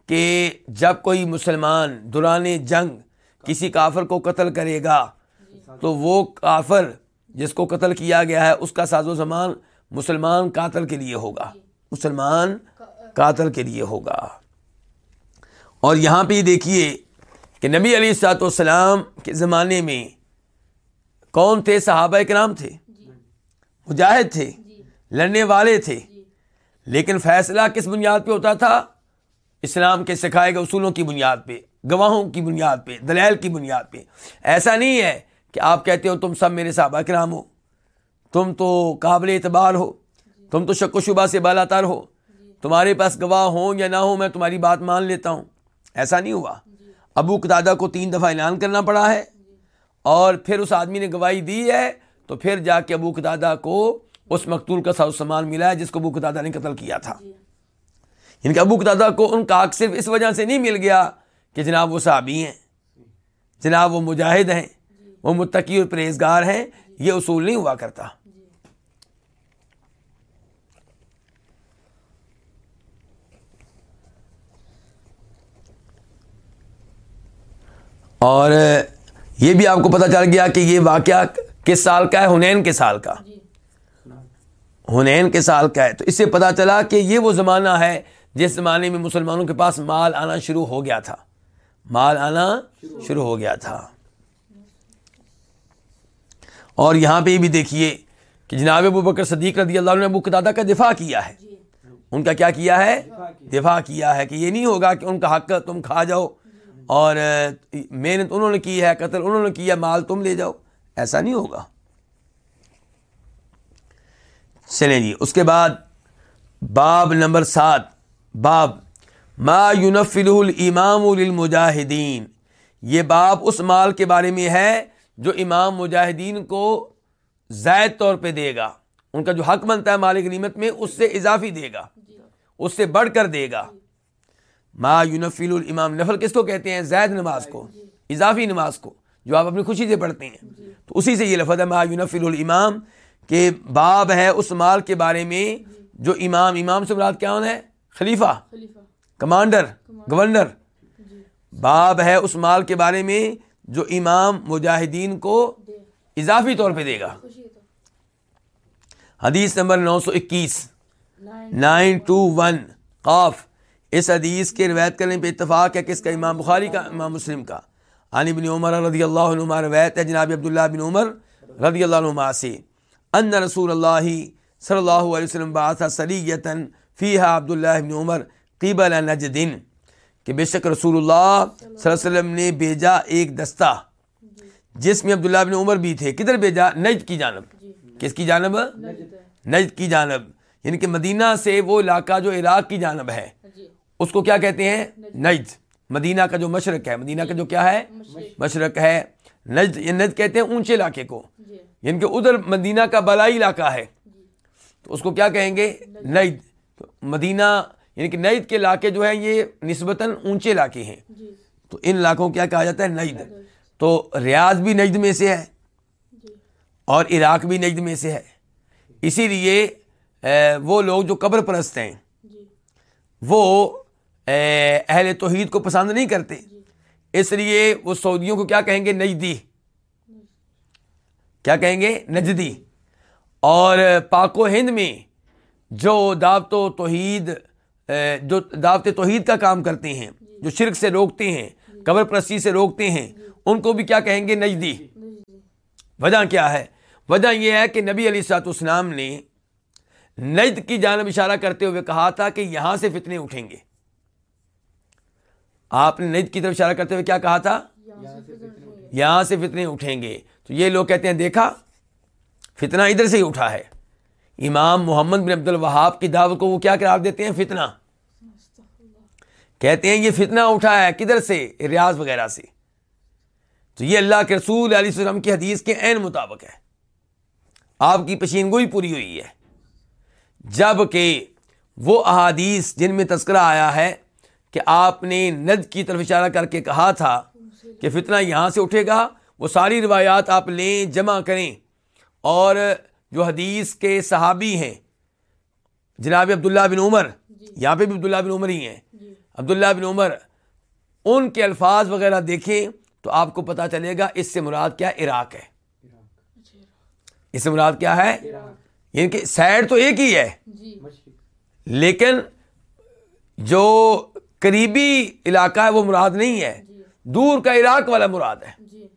کہ جب کوئی مسلمان دوران جنگ کسی کافر کو قتل کرے گا، تو وہ کافر جس کو قتل کیا گیا ہے، اس کا ساز و زمان مسلمان قاتل کے لیے ہوگا۔ مسلمان قاتل کے لیے ہوگا۔ اور یہاں پہ دیکھیے کہ نبی علی سات والسلام کے زمانے میں کون تھے؟ صحابہ کرام تھے، مجاہد تھے، لڑنے والے تھے۔ لیکن فیصلہ کس بنیاد پہ ہوتا تھا؟ اسلام کے سکھائے گئے اصولوں کی بنیاد پہ، گواہوں کی بنیاد پہ دلیل کی بنیاد پہ۔ ایسا نہیں ہے کہ آپ کہتے ہو تم سب میرے صحابہ کرام ہو، تم تو قابل اعتبار ہو، تم تو شک و شبہ سے بالاتار ہو۔ تمہارے پاس گواہ ہوں یا نہ ہو میں تمہاری بات مان لیتا ہوں۔ ایسا نہیں ہوا۔ ابو قتادہ کو تین دفعہ اعلان کرنا پڑا ہے۔ اور پھر اس آدمی نے گواہی دی ہے، تو پھر جا کے ابو قتادہ کو اس مقتول کا ساز سامان ملا ہے، جس کو ابو قتادہ نے قتل کیا تھا۔ جی یعنی کہ ابو قتادہ کو ان کا حق صرف اس وجہ سے نہیں مل گیا کہ جناب وہ صحابی ہیں، جناب وہ مجاہد ہیں، وہ متقی اور پرہیزگار ہیں، یہ اصول نہیں ہوا کرتا۔ اور یہ بھی آپ کو پتہ چل گیا کہ یہ واقعہ کس سال کا ہے؟ ہنین کے سال کا۔ جی۔ ہنین کے سال کا ہے۔ تو اس سے پتہ چلا کہ یہ وہ زمانہ ہے جس زمانے میں مسلمانوں کے پاس مال آنا شروع ہو گیا تھا۔ مال آنا شروع ہو گیا تھا۔ اور یہاں پہ بھی دیکھیے کہ جناب ابو بکر صدیق رضی اللہ عنہ نے ابو قتادہ کا دفاع کیا ہے۔ جی۔ ان کا کیا کیا ہے؟ دفاع کیا۔ ہے کہ یہ نہیں ہوگا کہ ان کا حق تم کھا جاؤ۔ اور محنت انہوں نے کی ہے قتل انہوں نے کیا مال تم لے جاؤ۔ ایسا نہیں ہوگا۔ چلیں جی اس کے بعد باب نمبر سات۔ باب ما یونفل الامام للمجاہدین۔ یہ باب اس مال کے بارے میں ہے جو امام مجاہدین کو زائد طور پہ دے گا۔ ان کا جو حق بنتا ہے مال غنیمت میں اس سے اضافی دے گا۔ جی۔ اس سے بڑھ کر دے گا۔ ما یونفیل الامام نفل کس کو کہتے ہیں؟ زید نماز کو، اضافی نماز کو، جو آپ اپنی خوشی سے پڑھتے ہیں۔ تو اسی سے یہ لفظ ہے، ما یونفیل الامام کہ باب ہے اس مال کے بارے میں جو امام امام سے مراد کیا ہونا ہے؟ خلیفہ، کمانڈر، گورنر۔ باب ہے اس مال کے بارے میں جو امام، مجاہدین کو اضافی طور پہ دے گا۔ حدیث نمبر نو سو اکیس۔ نائن نائن ٹو ون، قاف۔ اس حدیث کے روایت کرنے پہ اتفاق ہے کس کا امام بخاری کا امام مسلم کا۔ عن ابن عمر رضی اللہ عنہ روایت ہے جناب عبداللہ بن عمر رضی اللہ عنہ سے۔ ان رسول اللہ صلی اللہ علیہ وسلم بعث سریتا فیہا عبداللہ بن عمر قبل نجدن کہ بے شک رسول اللہ صلی اللہ علیہ وسلم نے بھیجا ایک دستہ جس میں عبداللہ بن عمر بھی تھے۔ کدھر بھیجا؟ نجد کی جانب۔ کس کی جانب؟ نجد کی جانب۔ یعنی کہ مدینہ سے وہ علاقہ جو عراق کی جانب ہے۔ اس کو کیا کہتے ہیں؟ نجد. مدینہ کا جو مشرق ہے مدینہ کا جو کیا ہے؟ مشرق. ہے. نجد یہ نجد کہتے ہیں اونچے علاقے کو. جی. یعنی کہ ادھر مدینہ کا بالائی علاقہ ہے. جی. تو اس کو کیا کہیں گے؟ نجد. مدینہ یعنی کہ نجد کے علاقے جو ہیں یہ نسبتاً اونچے علاقے ہیں. جی. تو ان علاقوں کو کیا کہا جاتا ہے؟ نجد. تو ریاض بھی نجد میں سے ہے. اور عراق بھی نجد میں سے ہے. اسی لیے وہ لوگ جو قبر پرست ہیں وہ اہل توحید کو پسند نہیں کرتے۔ اس لیے وہ سعودیوں کو کیا کہیں گے؟ نجدی۔ کیا کہیں گے؟ نجدی۔ اور پاک و ہند میں جو دعوت و توحید جو دعوت توحید کا کام کرتے ہیں جو شرک سے روکتے ہیں قبر پرستی سے روکتے ہیں ان کو بھی کیا کہیں گے؟ نجدی۔ جی۔ وجہ کیا ہے؟ وجہ یہ ہے کہ نبی علی سات اسلام نے نجد کی جانب اشارہ کرتے ہوئے کہا تھا کہ یہاں سے فتنے اٹھیں گے۔ آپ نے نجد کی طرف اشارہ کرتے ہوئے کیا کہا تھا؟ یہاں سے فتنے اٹھیں گے۔ تو یہ لوگ کہتے ہیں، دیکھا، فتنہ ادھر سے ہی اٹھا ہے۔ امام محمد بن عبد الوہاب کی دعوت کو وہ کیا قرار دیتے ہیں؟ فتنہ۔ کہتے ہیں، یہ فتنہ اٹھا ہے کدھر سے؟ ریاض وغیرہ سے۔ تو یہ اللہ کے رسول علیہ السلام کی حدیث کے عین مطابق ہے۔ آپ کی پشین گوئی پوری ہوئی ہے۔ جبکہ وہ احادیث جن میں تذکرہ آیا ہے کہ آپ نے ند کی طرف اشارہ کر کے کہا تھا کہ فتنہ یہاں سے اٹھے گا وہ ساری روایات آپ لیں جمع کریں۔ اور جو حدیث کے صحابی ہیں جناب عبداللہ بن عمر یہاں پہ بھی عبداللہ بن عمر ہی ہیں۔ جی۔ عبداللہ بن عمر ان کے الفاظ وغیرہ دیکھیں تو آپ کو پتہ چلے گا اس سے مراد کیا عراق ہے۔ اچھا۔ اس سے مراد کیا ہے؟ یعنی کہ سائڈ تو ایک ہی ہے۔ جی۔ لیکن جو قریبی علاقہ ہے وہ مراد نہیں ہے۔ جی۔ دور کا عراق والا مراد ہے۔ جی۔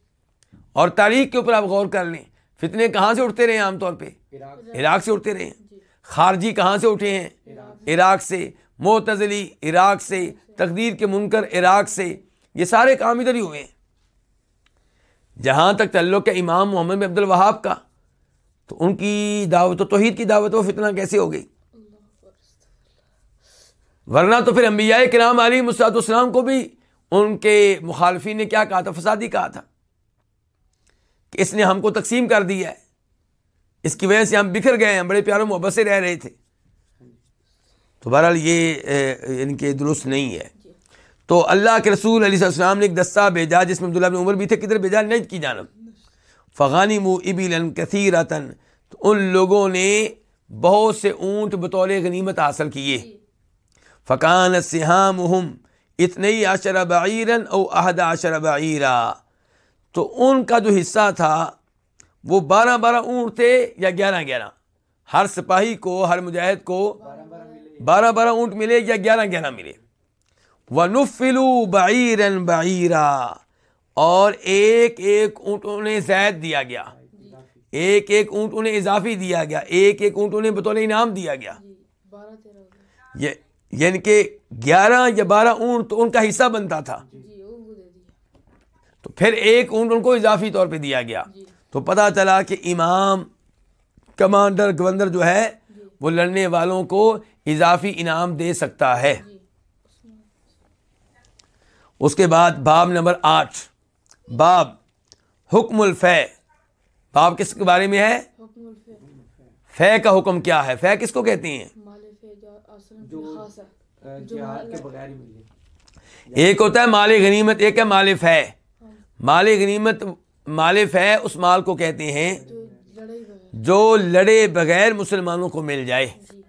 اور تاریخ کے اوپر آپ غور کر لیں فتنے کہاں سے اٹھتے رہے ہیں عام طور پہ؟ عراق سے۔ اٹھتے رہے ہیں۔ جی۔ خارجی کہاں سے اٹھے ہیں؟ عراق سے۔ معتزلی عراق سے تقدیر کے منکر عراق سے۔ یہ سارے کام ادھر ہی ہوئے ہیں۔ جہاں تک تعلق ہے امام محمد بن عبد الوہاب کا تو ان کی دعوت و توحید کی دعوت و فتنہ کیسے ہو گئی؟ ورنہ تو پھر انبیاء کرام علی مسلاط اسلام کو بھی ان کے مخالفین نے کیا کہا تھا؟ فسادی کہا تھا کہ اس نے ہم کو تقسیم کر دیا ہے۔ اس کی وجہ سے ہم بکھر گئے ہیں بڑے پیاروں محبت سے رہ رہے تھے۔ تو بہرحال یہ ان کے درست نہیں ہے۔ تو اللہ کے رسول علیہ السلام نے ایک دستہ بھیجا، جس میں عبداللہ بن عمر بھی تھے، کدھر بھیجا؟ نجد کی جانب۔ فغانی منہ ابیلن کثیر تو ان لوگوں نے بہت سے اونٹ بطور غنیمت حاصل کیے۔ فقان سہام اتنی عشر بعیرن او عہد عشر بعیرا تو ان کا جو حصہ تھا، وہ بارہ بارہ اونٹ تھے یا گیارہ گیارہ؟ ہر سپاہی کو، ہر مجاہد کو بارہ بارہ اونٹ ملے یا گیارہ گیارہ ملے؟ ونفلو بعیرن بعیرا اور ایک ایک اونٹ انہیں زید دیا گیا۔ ایک ایک اونٹ انہیں اضافی دیا گیا۔ ایک ایک اونٹ انہیں بطور انعام دیا گیا۔ یہ یعنی کہ گیارہ یا بارہ اونٹ تو ان کا حصہ بنتا تھا۔ جی دیا تو پھر ایک اونٹ ان کو اضافی طور پہ دیا گیا۔ جی۔ تو پتہ چلا کہ امام کمانڈر گورنر جو ہے وہ لڑنے والوں کو اضافی انعام دے سکتا ہے۔ جی۔ اس کے بعد باب نمبر آٹھ۔ باب حکم الفے۔ باب کس کے بارے میں ہے؟ فے کا حکم کیا ہے؟ فے کس کو کہتے ہیں مال فے جو اصل جو جہاد کے بغیر ہی ملے. ایک ہوتا ہے مال غنیمت ایک ہے مال فے. مال غنیمت مال فے اس مال کو کہتے ہیں جو لڑے بغیر. مسلمانوں کو مل جائے. جی.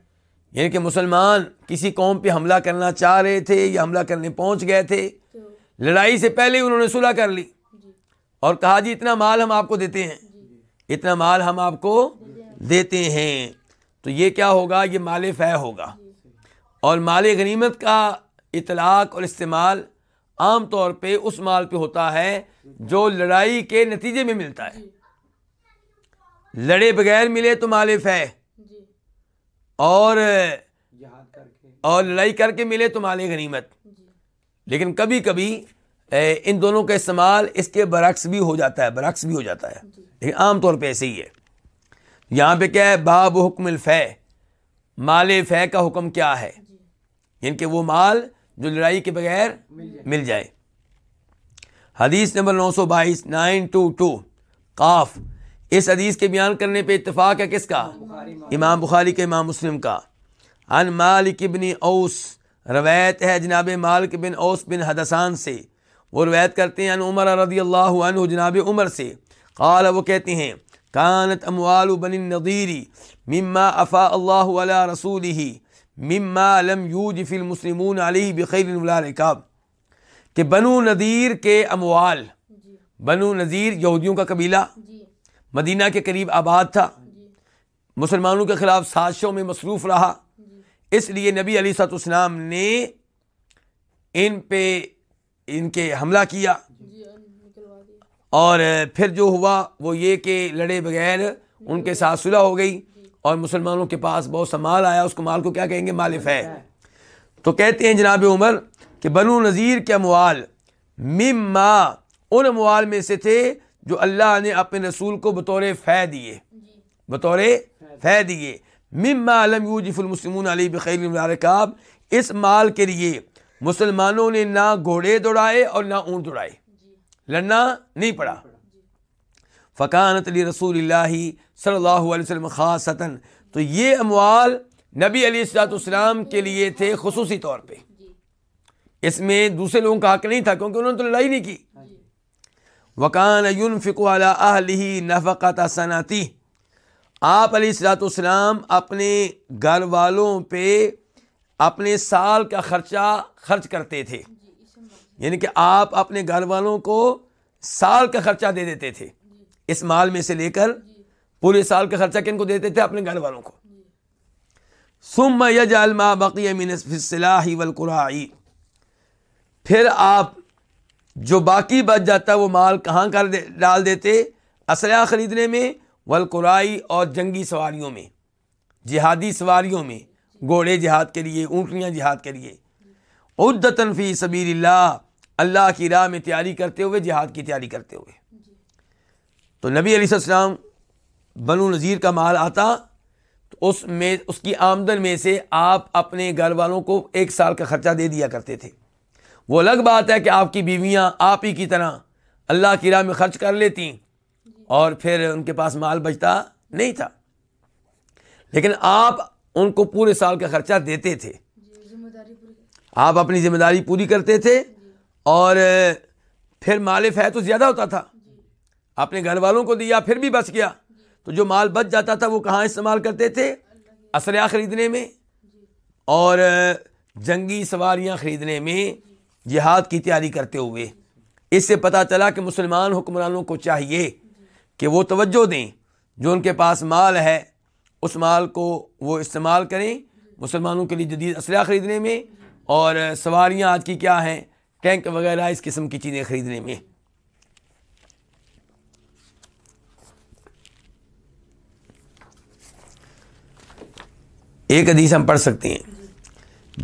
یعنی کہ مسلمان کسی قوم پہ حملہ کرنا چاہ رہے تھے یا حملہ کرنے پہنچ گئے تھے لڑائی سے پہلے انہوں نے صلح کر لی. جی. اور کہا جی اتنا مال ہم آپ کو دیتے ہیں. جی. اتنا مال ہم آپ کو دیتے ہیں. تو یہ کیا ہوگا؟ یہ مال فہ ہوگا. اور مال غنیمت کا اطلاق اور استعمال عام طور پہ اس مال پہ ہوتا ہے جو لڑائی کے نتیجے میں ملتا ہے۔ لڑے بغیر ملے تو مال فہ جی۔ اور جہاد کر کے۔ اور لڑائی کر کے ملے تو مال غنیمت۔ جی۔ لیکن کبھی کبھی ان دونوں کا استعمال اس کے برعکس بھی ہو جاتا ہے برعکس بھی ہو جاتا ہے۔ جی۔ لیکن عام طور پہ ایسے ہی ہے۔ یہاں پہ کیا ہے؟ باب حکم الفے مال فے کا حکم کیا ہے؟ جی یعنی کہ وہ مال جو لڑائی کے بغیر مل جائے۔ حدیث نمبر نو سو بائیس نائن ٹو ٹو۔ قاف۔ اس حدیث کے بیان کرنے پہ اتفاق ہے کس کا؟ بخاری امام بخاری کے امام مسلم کا۔ ان مالک بن اوس۔ روایت ہے جناب مالک بن اوس بن حدثان سے۔ وہ روایت کرتے ہیں ان عمر رضی اللہ عنہ جناب عمر سے۔ قال وہ کہتے ہیں کانت اموال بن النضیری مما افا اللہ علی رسولہ مما لم یوج فی المسلمون علیہ بخیر ولا رکاب کہ بنو نذیر کے اموال بنو نذیر یہودیوں کا قبیلہ جی۔ مدینہ کے قریب آباد تھا۔ جی۔ مسلمانوں کے خلاف سازشوں میں مصروف رہا۔ جی۔ اس لیے نبی علی سات اسلام نے ان پہ ان کے حملہ کیا۔ اور پھر جو ہوا وہ یہ کہ لڑے بغیر ان کے ساتھ صلح ہو گئی۔ اور مسلمانوں کے پاس بہت سا مال آیا، اس کو مال کو کیا کہیں گے؟ مالف ہے۔ تو کہتے ہیں جناب عمر کہ بنو نذیر کے اموال، مما ان اموال میں سے تھے جو اللہ نے اپنے رسول کو بطور فہ دیے۔ بطور فہ دیے۔ مما علم یوجف المسلمون علی بخیر رکاب اس مال کے لیے مسلمانوں نے نہ گھوڑے دوڑائے اور نہ اونٹ دوڑائے۔ لڑنا نہیں پڑا۔ فقانت علی رسول اللہ صلی اللہ علیہ وسلم خاصتاً۔ تو یہ اموال نبی علی السلاۃ السلام کے لیے تھے خصوصی طور پہ۔ اس میں دوسرے لوگوں کا حق نہیں تھا کیونکہ انہوں نے تو لڑائی نہیں کی۔ وکان یون فکو اہلی نفقت صنعتی آپ علیہ السلاۃ والسلام اپنے گھر والوں پہ اپنے سال کا خرچہ خرچ کرتے تھے۔ یعنی کہ آپ اپنے گھر والوں کو سال کا خرچہ دے دیتے تھے۔ اس مال میں سے لے کر پورے سال کا خرچہ کن کو دیتے تھے؟ اپنے گھر والوں کو۔ جی ثم یجعل ما بقی من السلاح والقرائی۔ پھر آپ جو باقی بچ جاتا وہ مال کہاں کر ڈال دیتے؟ اسلحہ خریدنے میں، والقرائی اور جنگی سواریوں میں۔ جہادی سواریوں میں۔ گھوڑے جہاد کے لیے، اونٹنیاں جہاد کے لیے۔ عدتاً فی سبیل اللہ اللہ کی راہ میں تیاری کرتے ہوئے، جہاد کی تیاری کرتے ہوئے۔ تو نبی علیہ السلام بنو نذیر کا مال آتا، تو اس میں، اس کی آمدن میں سے آپ اپنے گھر والوں کو ایک سال کا خرچہ دے دیا کرتے تھے۔ وہ الگ بات ہے کہ آپ کی بیویاں آپ ہی کی طرح اللہ کی راہ میں خرچ کر لیتی اور پھر ان کے پاس مال بچتا نہیں تھا۔ لیکن آپ ان کو پورے سال کا خرچہ دیتے تھے۔ آپ اپنی ذمہ داری پوری کرتے تھے اور پھر مال ہے تو زیادہ ہوتا تھا۔ اپنے گھر والوں کو دیا، پھر بھی بچ گیا۔ تو جو مال بچ جاتا تھا، وہ کہاں استعمال کرتے تھے؟ اسلحہ خریدنے میں۔ اور جنگی سواریاں خریدنے میں جہاد کی تیاری کرتے ہوئے۔ اس سے پتہ چلا کہ مسلمان حکمرانوں کو چاہیے کہ وہ توجہ دیں۔ جو ان کے پاس مال ہے، اس مال کو وہ استعمال کریں۔ مسلمانوں کے لیے جدید اسلحہ خریدنے میں۔ اور سواریاں آج کی کیا ہیں؟ ٹینک وغیرہ، اس قسم کی چیزیں خریدنے میں۔ ایک حدیث ہم پڑھ سکتے ہیں۔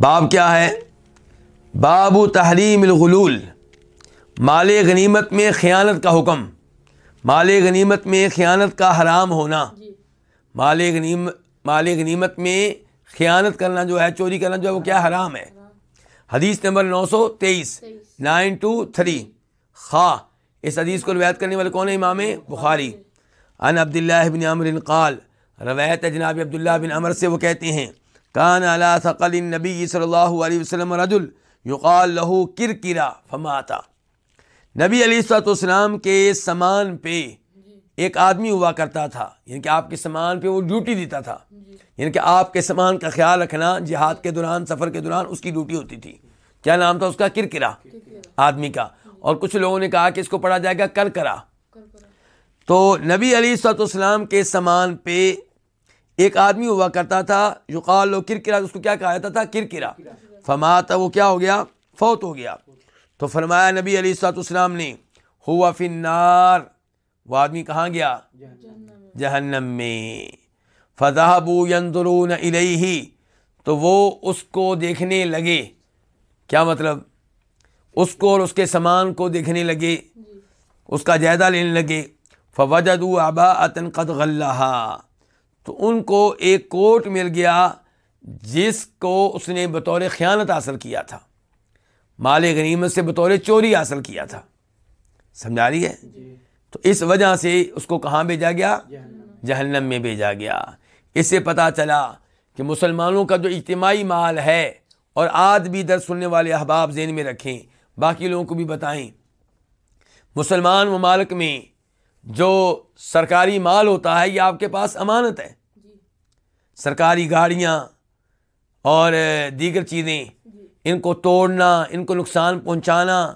باب کیا ہے؟ باب تحریم الغلول۔ مال غنیمت میں خیانت کا حکم۔ مال غنیمت میں خیانت کا حرام ہونا۔ جی۔ مال غنیم مال غنیمت میں خیانت کرنا جو ہے چوری کرنا جو ہے وہ کیا حرام ہے؟ حدیث نمبر نو سو تیئیس۔ Nine two three. خواہ اس حدیث کو روایت کرنے والے کون ہیں؟ امام بخاری۔ ان عبداللہ بن عمر قال روایت ہے جناب عبداللہ بن عمر سے وہ کہتے ہیں، کان علی ثقل نبی صلی اللہ علیہ وسلم رجل یقال لہو کرکرا فماتا. نبی علیہ السلاۃ والسلام کے سامان پہ ایک آدمی ہوا کرتا تھا یعنی کہ آپ کے سامان پہ وہ ڈیوٹی دیتا تھا۔ یعنی کہ آپ کے سامان کا خیال رکھنا جہاد کے دوران، سفر کے دوران اس کی ڈیوٹی ہوتی تھی۔ کیا نام تھا اس کا؟ کرکرا آدمی کا۔ اور کچھ لوگوں نے کہا کہ اس کو پڑھا جائے گا کر کرا تو نبی علی صلاحت والسلام کے سامان پہ ایک آدمی ہوا کرتا تھا یقال لو کرکرا، اس کو کیا کہا جاتا تھا؟ کرکرا۔ فماتا، وہ کیا ہو گیا؟ فوت ہو گیا۔ تو فرمایا، نبی علی صلاحت والسلام نے، ہوا فی النار۔ وہ آدمی کہاں گیا؟ جہنم میں۔ فضحبو ينظرون الیہ۔ تو وہ اس کو دیکھنے لگے۔ کیا مطلب؟ اس کو اور اس کے سامان کو دیکھنے لگے۔ اس کا جائزہ لینے لگے۔ فوجدوا اباءۃ قد غلہا۔ تو ان کو ایک کوٹ مل گیا جس کو اس نے بطور خیانت حاصل کیا تھا۔ مال غنیمت سے بطور چوری حاصل کیا تھا۔ سمجھا رہی ہے؟ جی۔ تو اس وجہ سے اس کو کہاں بھیجا گیا؟ جہنم۔ جہنم میں بھیجا گیا۔ اس سے پتہ چلا کہ مسلمانوں کا جو اجتماعی مال ہے اور آج بھی در سننے والے احباب ذہن میں رکھیں باقی لوگوں کو بھی بتائیں۔ مسلمان ممالک میں جو سرکاری مال ہوتا ہے یہ آپ کے پاس امانت ہے۔ سرکاری گاڑیاں اور دیگر چیزیں ان کو توڑنا ان کو نقصان پہنچانا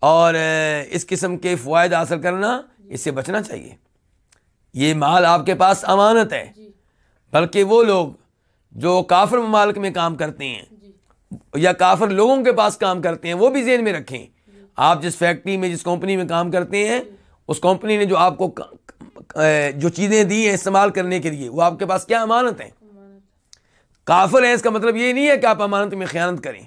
اور اے، اس قسم کے فوائد حاصل کرنا اس سے بچنا چاہیے۔ یہ مال آپ کے پاس امانت ہے۔ جی۔ بلکہ وہ لوگ جو کافر ممالک میں کام کرتے ہیں جی۔ یا کافر لوگوں کے پاس کام کرتے ہیں وہ بھی ذہن میں رکھیں۔ آپ جس فیکٹری میں جس کمپنی میں کام کرتے ہیں اس کمپنی نے جو آپ کو جو چیزیں دی ہیں استعمال کرنے کے لیے، وہ آپ کے پاس کیا امانت ہیں؟ کافر ہے اس کا مطلب یہ نہیں ہے کہ آپ امانت میں خیانت کریں۔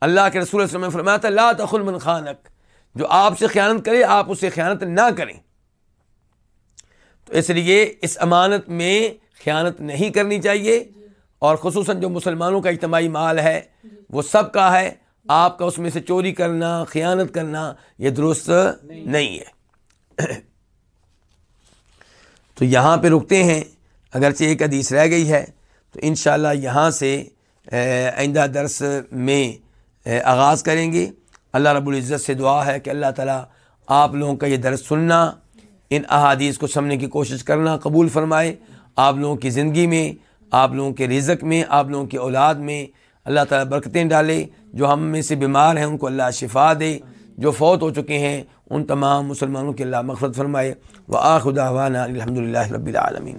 اللہ کے رسول وسلم نے فرمایا تھا، لا تخل من خانک۔ جو آپ سے خیانت کرے، آپ اسے خیانت نہ کریں۔ تو اس لیے اس امانت میں خیانت نہیں کرنی چاہیے۔ اور خصوصاً جو مسلمانوں کا اجتماعی مال ہے، وہ سب کا ہے۔ آپ کا اس میں سے چوری کرنا، خیانت کرنا، یہ درست نہیں ہے۔ تو یہاں پہ رکتے ہیں۔ اگرچہ ایک حدیث رہ گئی ہے، تو انشاءاللہ یہاں سے آئندہ درس میں آغاز کریں گے۔ اللہ رب العزت سے دعا ہے کہ اللہ تعالیٰ آپ لوگوں کا یہ درس سننا، ان احادیث کو سمجھنے کی کوشش کرنا قبول فرمائے۔ آپ لوگوں کی زندگی میں، آپ لوگوں کے رزق میں، آپ لوگوں کی اولاد میں اللہ تعالیٰ برکتیں ڈالے۔ جو ہم میں سے بیمار ہیں، ان کو اللہ شفا دے۔ جو فوت ہو چکے ہیں، ان تمام مسلمانوں کے اللہ مغفرت فرمائے۔ و آخدا الحمد للہ رب العالمین